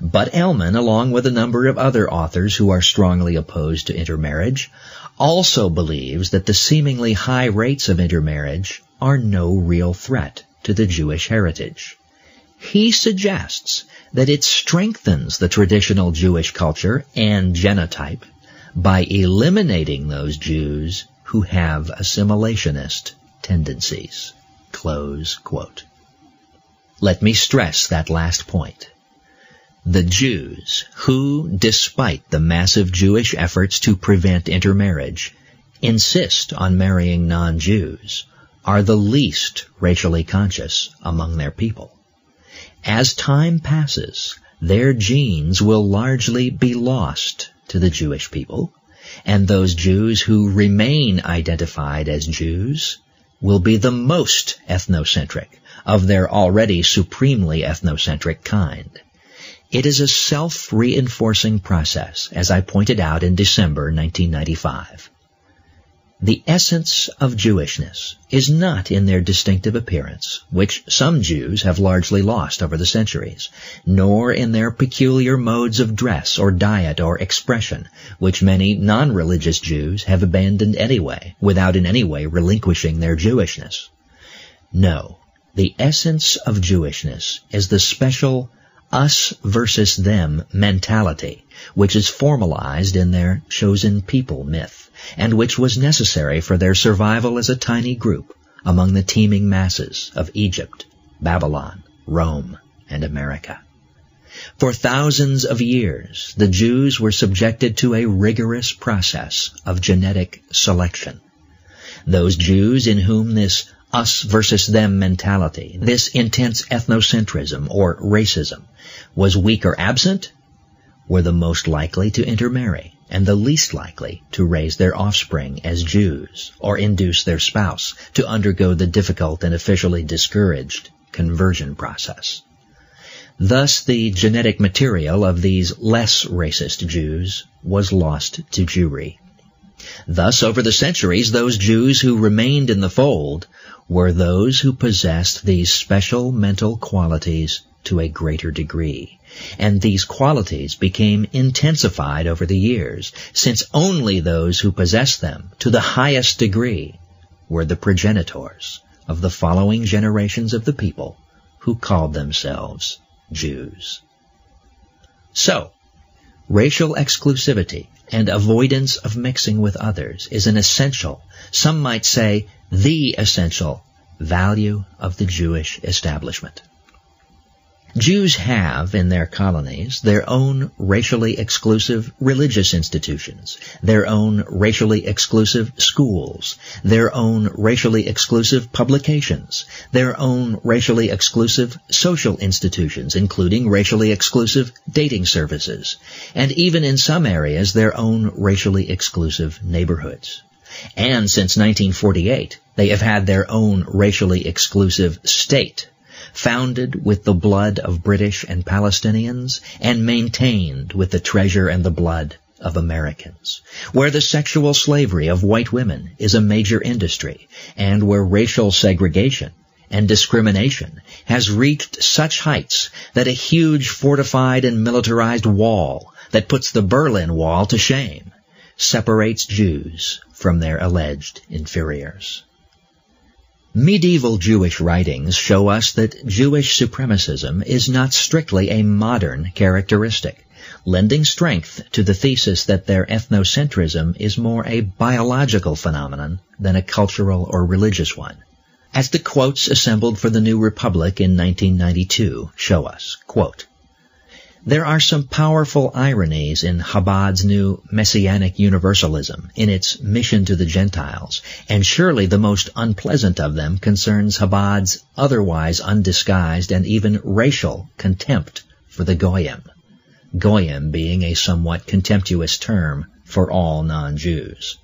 But Elman, along with a number of other authors who are strongly opposed to intermarriage, also believes that the seemingly high rates of intermarriage are no real threat to the Jewish heritage. He suggests that it strengthens the traditional Jewish culture and genotype by eliminating those Jews who have assimilationist tendencies. Close quote. Let me stress that last point. The Jews, who, despite the massive Jewish efforts to prevent intermarriage, insist on marrying non-Jews, are the least racially conscious among their people. As time passes, their genes will largely be lost to the Jewish people, and those Jews who remain identified as Jews will be the most ethnocentric of their already supremely ethnocentric kind. It is a self-reinforcing process, as I pointed out in December 1995. The essence of Jewishness is not in their distinctive appearance, which some Jews have largely lost over the centuries, nor in their peculiar modes of dress or diet or expression, which many non-religious Jews have abandoned anyway, without in any way relinquishing their Jewishness. No, the essence of Jewishness is the special us versus them mentality, which is formalized in their chosen people myth, and which was necessary for their survival as a tiny group among the teeming masses of Egypt, Babylon, Rome, and America. For thousands of years, the Jews were subjected to a rigorous process of genetic selection. Those Jews in whom this us versus them mentality, this intense ethnocentrism or racism, was weak or absent, were the most likely to intermarry and the least likely to raise their offspring as Jews or induce their spouse to undergo the difficult and officially discouraged conversion process. Thus the genetic material of these less racist Jews was lost to Jewry. Thus, over the centuries, those Jews who remained in the fold were those who possessed these special mental qualities to a greater degree. And these qualities became intensified over the years, since only those who possessed them to the highest degree were the progenitors of the following generations of the people who called themselves Jews. So, racial exclusivity and avoidance of mixing with others is an essential, some might say the essential, value of the Jewish establishment. Jews have, in their colonies, their own racially exclusive religious institutions, their own racially exclusive schools, their own racially exclusive publications, their own racially exclusive social institutions, including racially exclusive dating services, and even in some areas their own racially exclusive neighborhoods. And since 1948, they have had their own racially exclusive state founded with the blood of British and Palestinians, and maintained with the treasure and the blood of Americans, where the sexual slavery of white women is a major industry, and where racial segregation and discrimination has reached such heights that a huge fortified and militarized wall that puts the Berlin Wall to shame separates Jews from their alleged inferiors. Medieval Jewish writings show us that Jewish supremacism is not strictly a modern characteristic, lending strength to the thesis that their ethnocentrism is more a biological phenomenon than a cultural or religious one. As the quotes assembled for the New Republic in 1992 show us, quote, there are some powerful ironies in Chabad's new Messianic Universalism, in its mission to the Gentiles, and surely the most unpleasant of them concerns Chabad's otherwise undisguised and even racial contempt for the Goyim. Goyim being a somewhat contemptuous term for all non-Jews.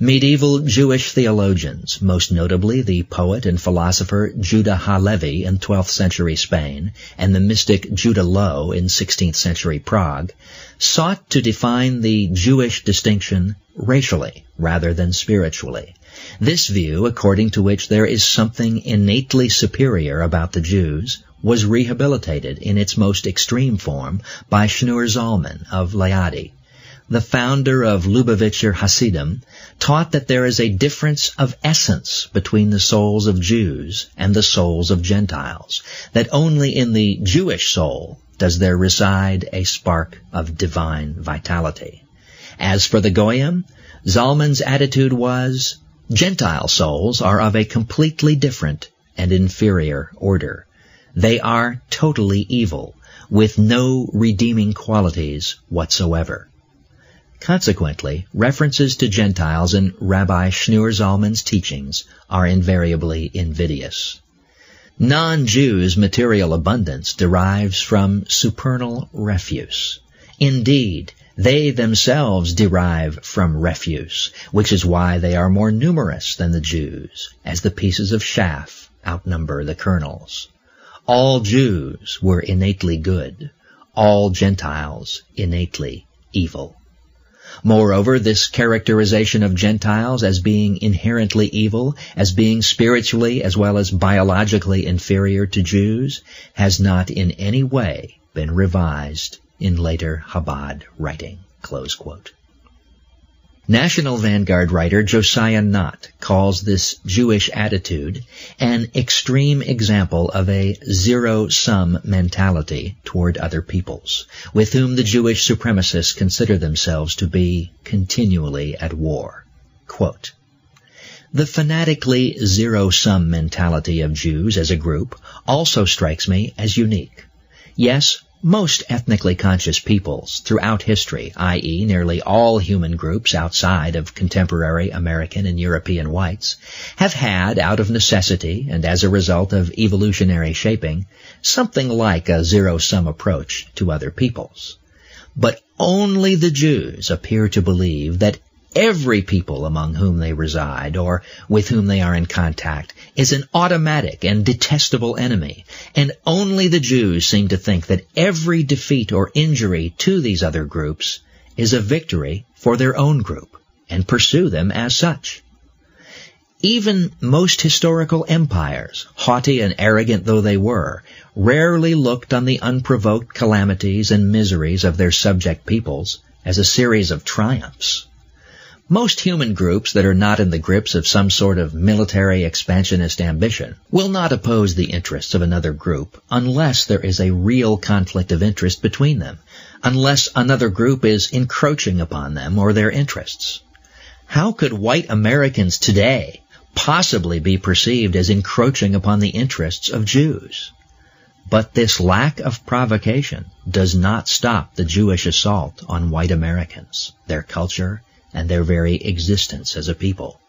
Medieval Jewish theologians, most notably the poet and philosopher Judah Halevi in 12th century Spain and the mystic Judah Loew in 16th century Prague, sought to define the Jewish distinction racially rather than spiritually. This view, according to which there is something innately superior about the Jews, was rehabilitated in its most extreme form by Schneur Zalman of Liadi the founder of Lubavitcher Hasidim, taught that there is a difference of essence between the souls of Jews and the souls of Gentiles, that only in the Jewish soul does there reside a spark of divine vitality. As for the Goyim, Zalman's attitude was, Gentile souls are of a completely different and inferior order. They are totally evil, with no redeeming qualities whatsoever. Consequently, references to Gentiles in Rabbi Schneur Zalman's teachings are invariably invidious. Non-Jews' material abundance derives from supernal refuse. Indeed, they themselves derive from refuse, which is why they are more numerous than the Jews, as the pieces of chaff outnumber the kernels. All Jews were innately good, all Gentiles innately evil. Moreover, this characterization of Gentiles as being inherently evil, as being spiritually as well as biologically inferior to Jews, has not in any way been revised in later Chabad writing. National Vanguard writer Josiah Nott calls this Jewish attitude an extreme example of a zero-sum mentality toward other peoples, with whom the Jewish supremacists consider themselves to be continually at war. Quote, the fanatically zero-sum mentality of Jews as a group also strikes me as unique. Yes, most ethnically conscious peoples throughout history, i.e. nearly all human groups outside of contemporary American and European whites, have had, out of necessity and as a result of evolutionary shaping, something like a zero-sum approach to other peoples. But only the Jews appear to believe that every people among whom they reside or with whom they are in contact is an automatic and detestable enemy, and only the Jews seem to think that every defeat or injury to these other groups is a victory for their own group, and pursue them as such. Even most historical empires, haughty and arrogant though they were, rarely looked on the unprovoked calamities and miseries of their subject peoples as a series of triumphs. Most human groups that are not in the grips of some sort of military expansionist ambition will not oppose the interests of another group unless there is a real conflict of interest between them, unless another group is encroaching upon them or their interests. How could white Americans today possibly be perceived as encroaching upon the interests of Jews? But this lack of provocation does not stop the Jewish assault on white Americans, their culture, and their very existence as a people.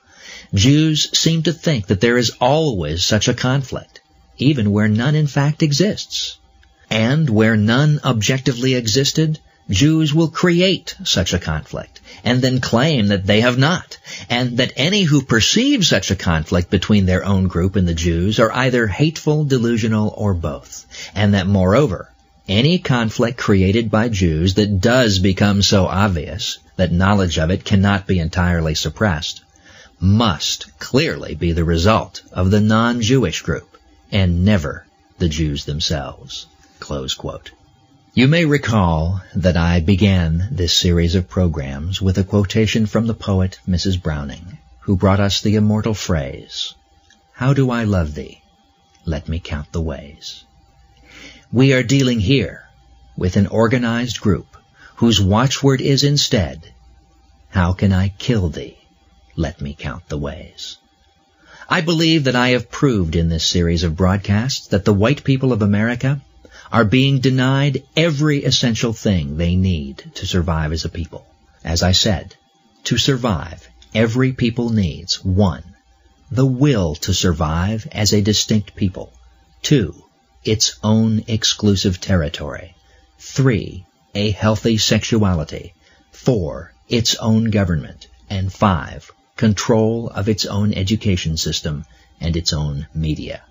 Jews seem to think that there is always such a conflict, even where none in fact exists. And where none objectively existed, Jews will create such a conflict and then claim that they have not, and that any who perceive such a conflict between their own group and the Jews are either hateful, delusional, or both, and that moreover, any conflict created by Jews that does become so obvious that knowledge of it cannot be entirely suppressed must clearly be the result of the non-Jewish group and never the Jews themselves. You may recall that I began this series of programs with a quotation from the poet Mrs. Browning, who brought us the immortal phrase, How do I love thee? Let me count the ways. We are dealing here with an organized group whose watchword is instead, How can I kill thee? Let me count the ways. I believe that I have proved in this series of broadcasts that the white people of America are being denied every essential thing they need to survive as a people. As I said, to survive, every people needs one, the will to survive as a distinct people. Two, its own exclusive territory. Three, a healthy sexuality. Four, its own government. And five, control of its own education system and its own media.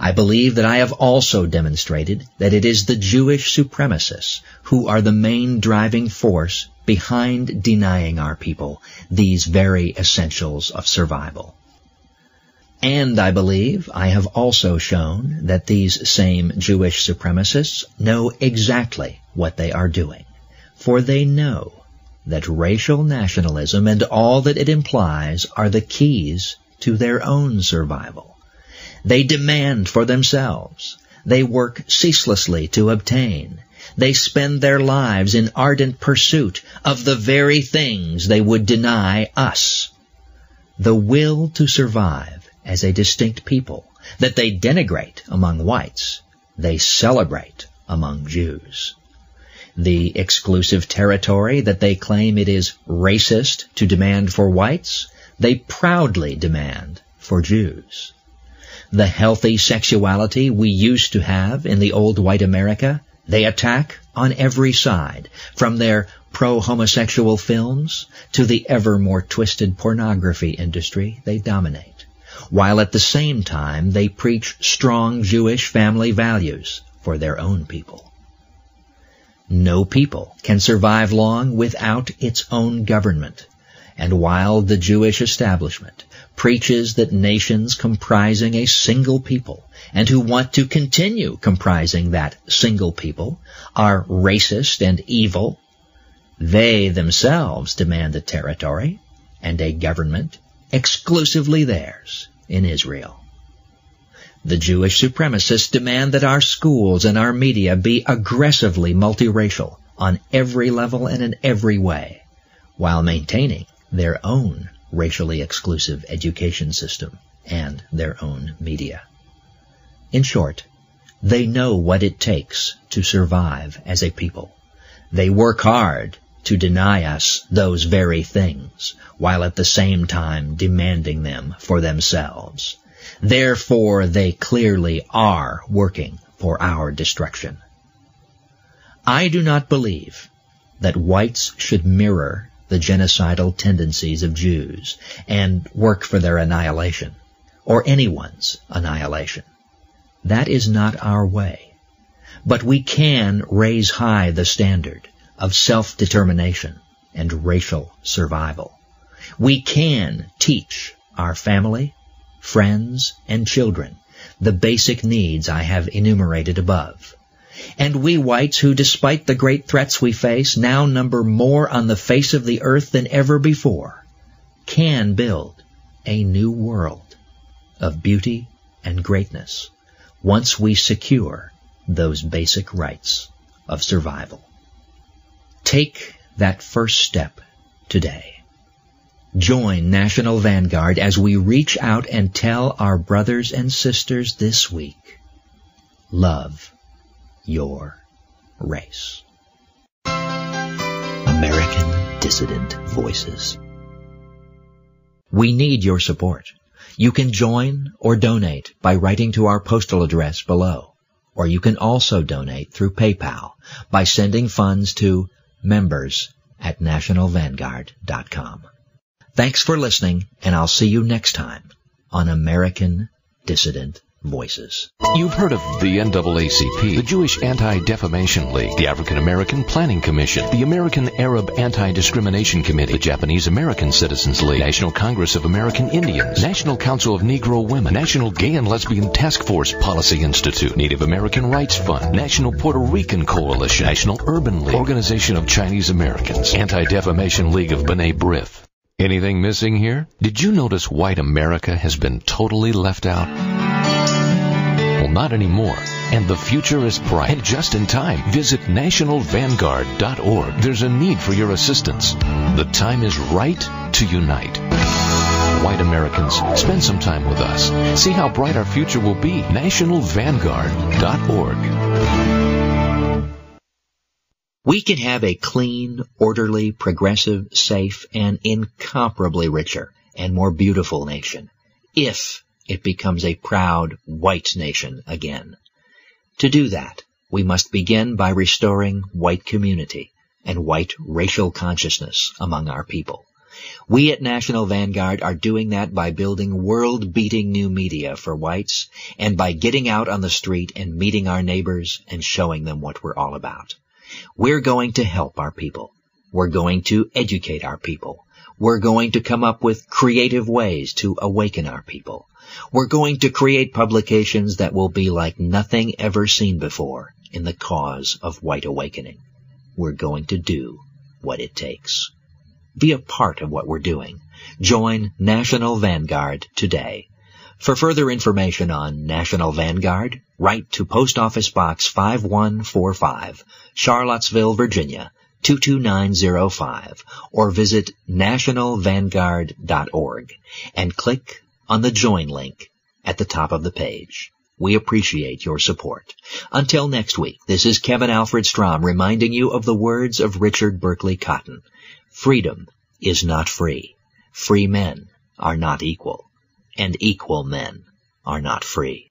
I believe that I have also demonstrated that it is the Jewish supremacists who are the main driving force behind denying our people these very essentials of survival. And I believe I have also shown that these same Jewish supremacists know exactly what they are doing. For they know that racial nationalism and all that it implies are the keys to their own survival. They demand for themselves. They work ceaselessly to obtain. They spend their lives in ardent pursuit of the very things they would deny us. The will to survive as a distinct people that they denigrate among whites, they celebrate among Jews. The exclusive territory that they claim it is racist to demand for whites, they proudly demand for Jews. The healthy sexuality we used to have in the old white America, they attack on every side, from their pro-homosexual films to the ever more twisted pornography industry they dominate while at the same time they preach strong Jewish family values for their own people. No people can survive long without its own government, and while the Jewish establishment preaches that nations comprising a single people and who want to continue comprising that single people are racist and evil, they themselves demand a territory and a government exclusively theirs in Israel. The Jewish supremacists demand that our schools and our media be aggressively multiracial on every level and in every way, while maintaining their own racially exclusive education system and their own media. In short, they know what it takes to survive as a people. They work hard to deny us those very things, while at the same time demanding them for themselves. Therefore they clearly are working for our destruction. I do not believe that whites should mirror the genocidal tendencies of Jews and work for their annihilation, or anyone's annihilation. That is not our way. But we can raise high the standard of self-determination and racial survival. We can teach our family, friends, and children the basic needs I have enumerated above. And we whites who, despite the great threats we face, now number more on the face of the earth than ever before, can build a new world of beauty and greatness once we secure those basic rights of survival. Take that first step today. Join National Vanguard as we reach out and tell our brothers and sisters this week, love your race. American Dissident Voices. We need your support. You can join or donate by writing to our postal address below, or you can also donate through PayPal by sending funds to members at nationalvanguard.com. Thanks for listening, and I'll see you next time on American Dissident Voices. You've heard of the NAACP, the Jewish Anti-Defamation League, the African American Planning Commission, the American Arab Anti-Discrimination Committee, the Japanese American Citizens League, National Congress of American Indians, National Council of Negro Women, National Gay and Lesbian Task Force Policy Institute, Native American Rights Fund, National Puerto Rican Coalition, National Urban League, Organization of Chinese Americans, Anti-Defamation League of B'nai B'rith. Anything missing here? Did you notice white America has been totally left out? Not anymore. And the future is bright. And just in time, visit nationalvanguard.org. There's a need for your assistance. The time is right to unite. White Americans, spend some time with us. See how bright our future will be. nationalvanguard.org. We can have a clean, orderly, progressive, safe, and incomparably richer and more beautiful nation if it becomes a proud white nation again. To do that, we must begin by restoring white community and white racial consciousness among our people. We at National Vanguard are doing that by building world-beating new media for whites and by getting out on the street and meeting our neighbors and showing them what we're all about. We're going to help our people. We're going to educate our people. We're going to come up with creative ways to awaken our people. We're going to create publications that will be like nothing ever seen before in the cause of white awakening. We're going to do what it takes. Be a part of what we're doing. Join National Vanguard today. For further information on National Vanguard, write to Post Office Box 5145, Charlottesville, Virginia 22905, or visit nationalvanguard.org and click on the Join link at the top of the page. We appreciate your support. Until next week, this is Kevin Alfred Strom reminding you of the words of Richard Berkeley Cotton. Freedom is not free. Free men are not equal and equal men are not free.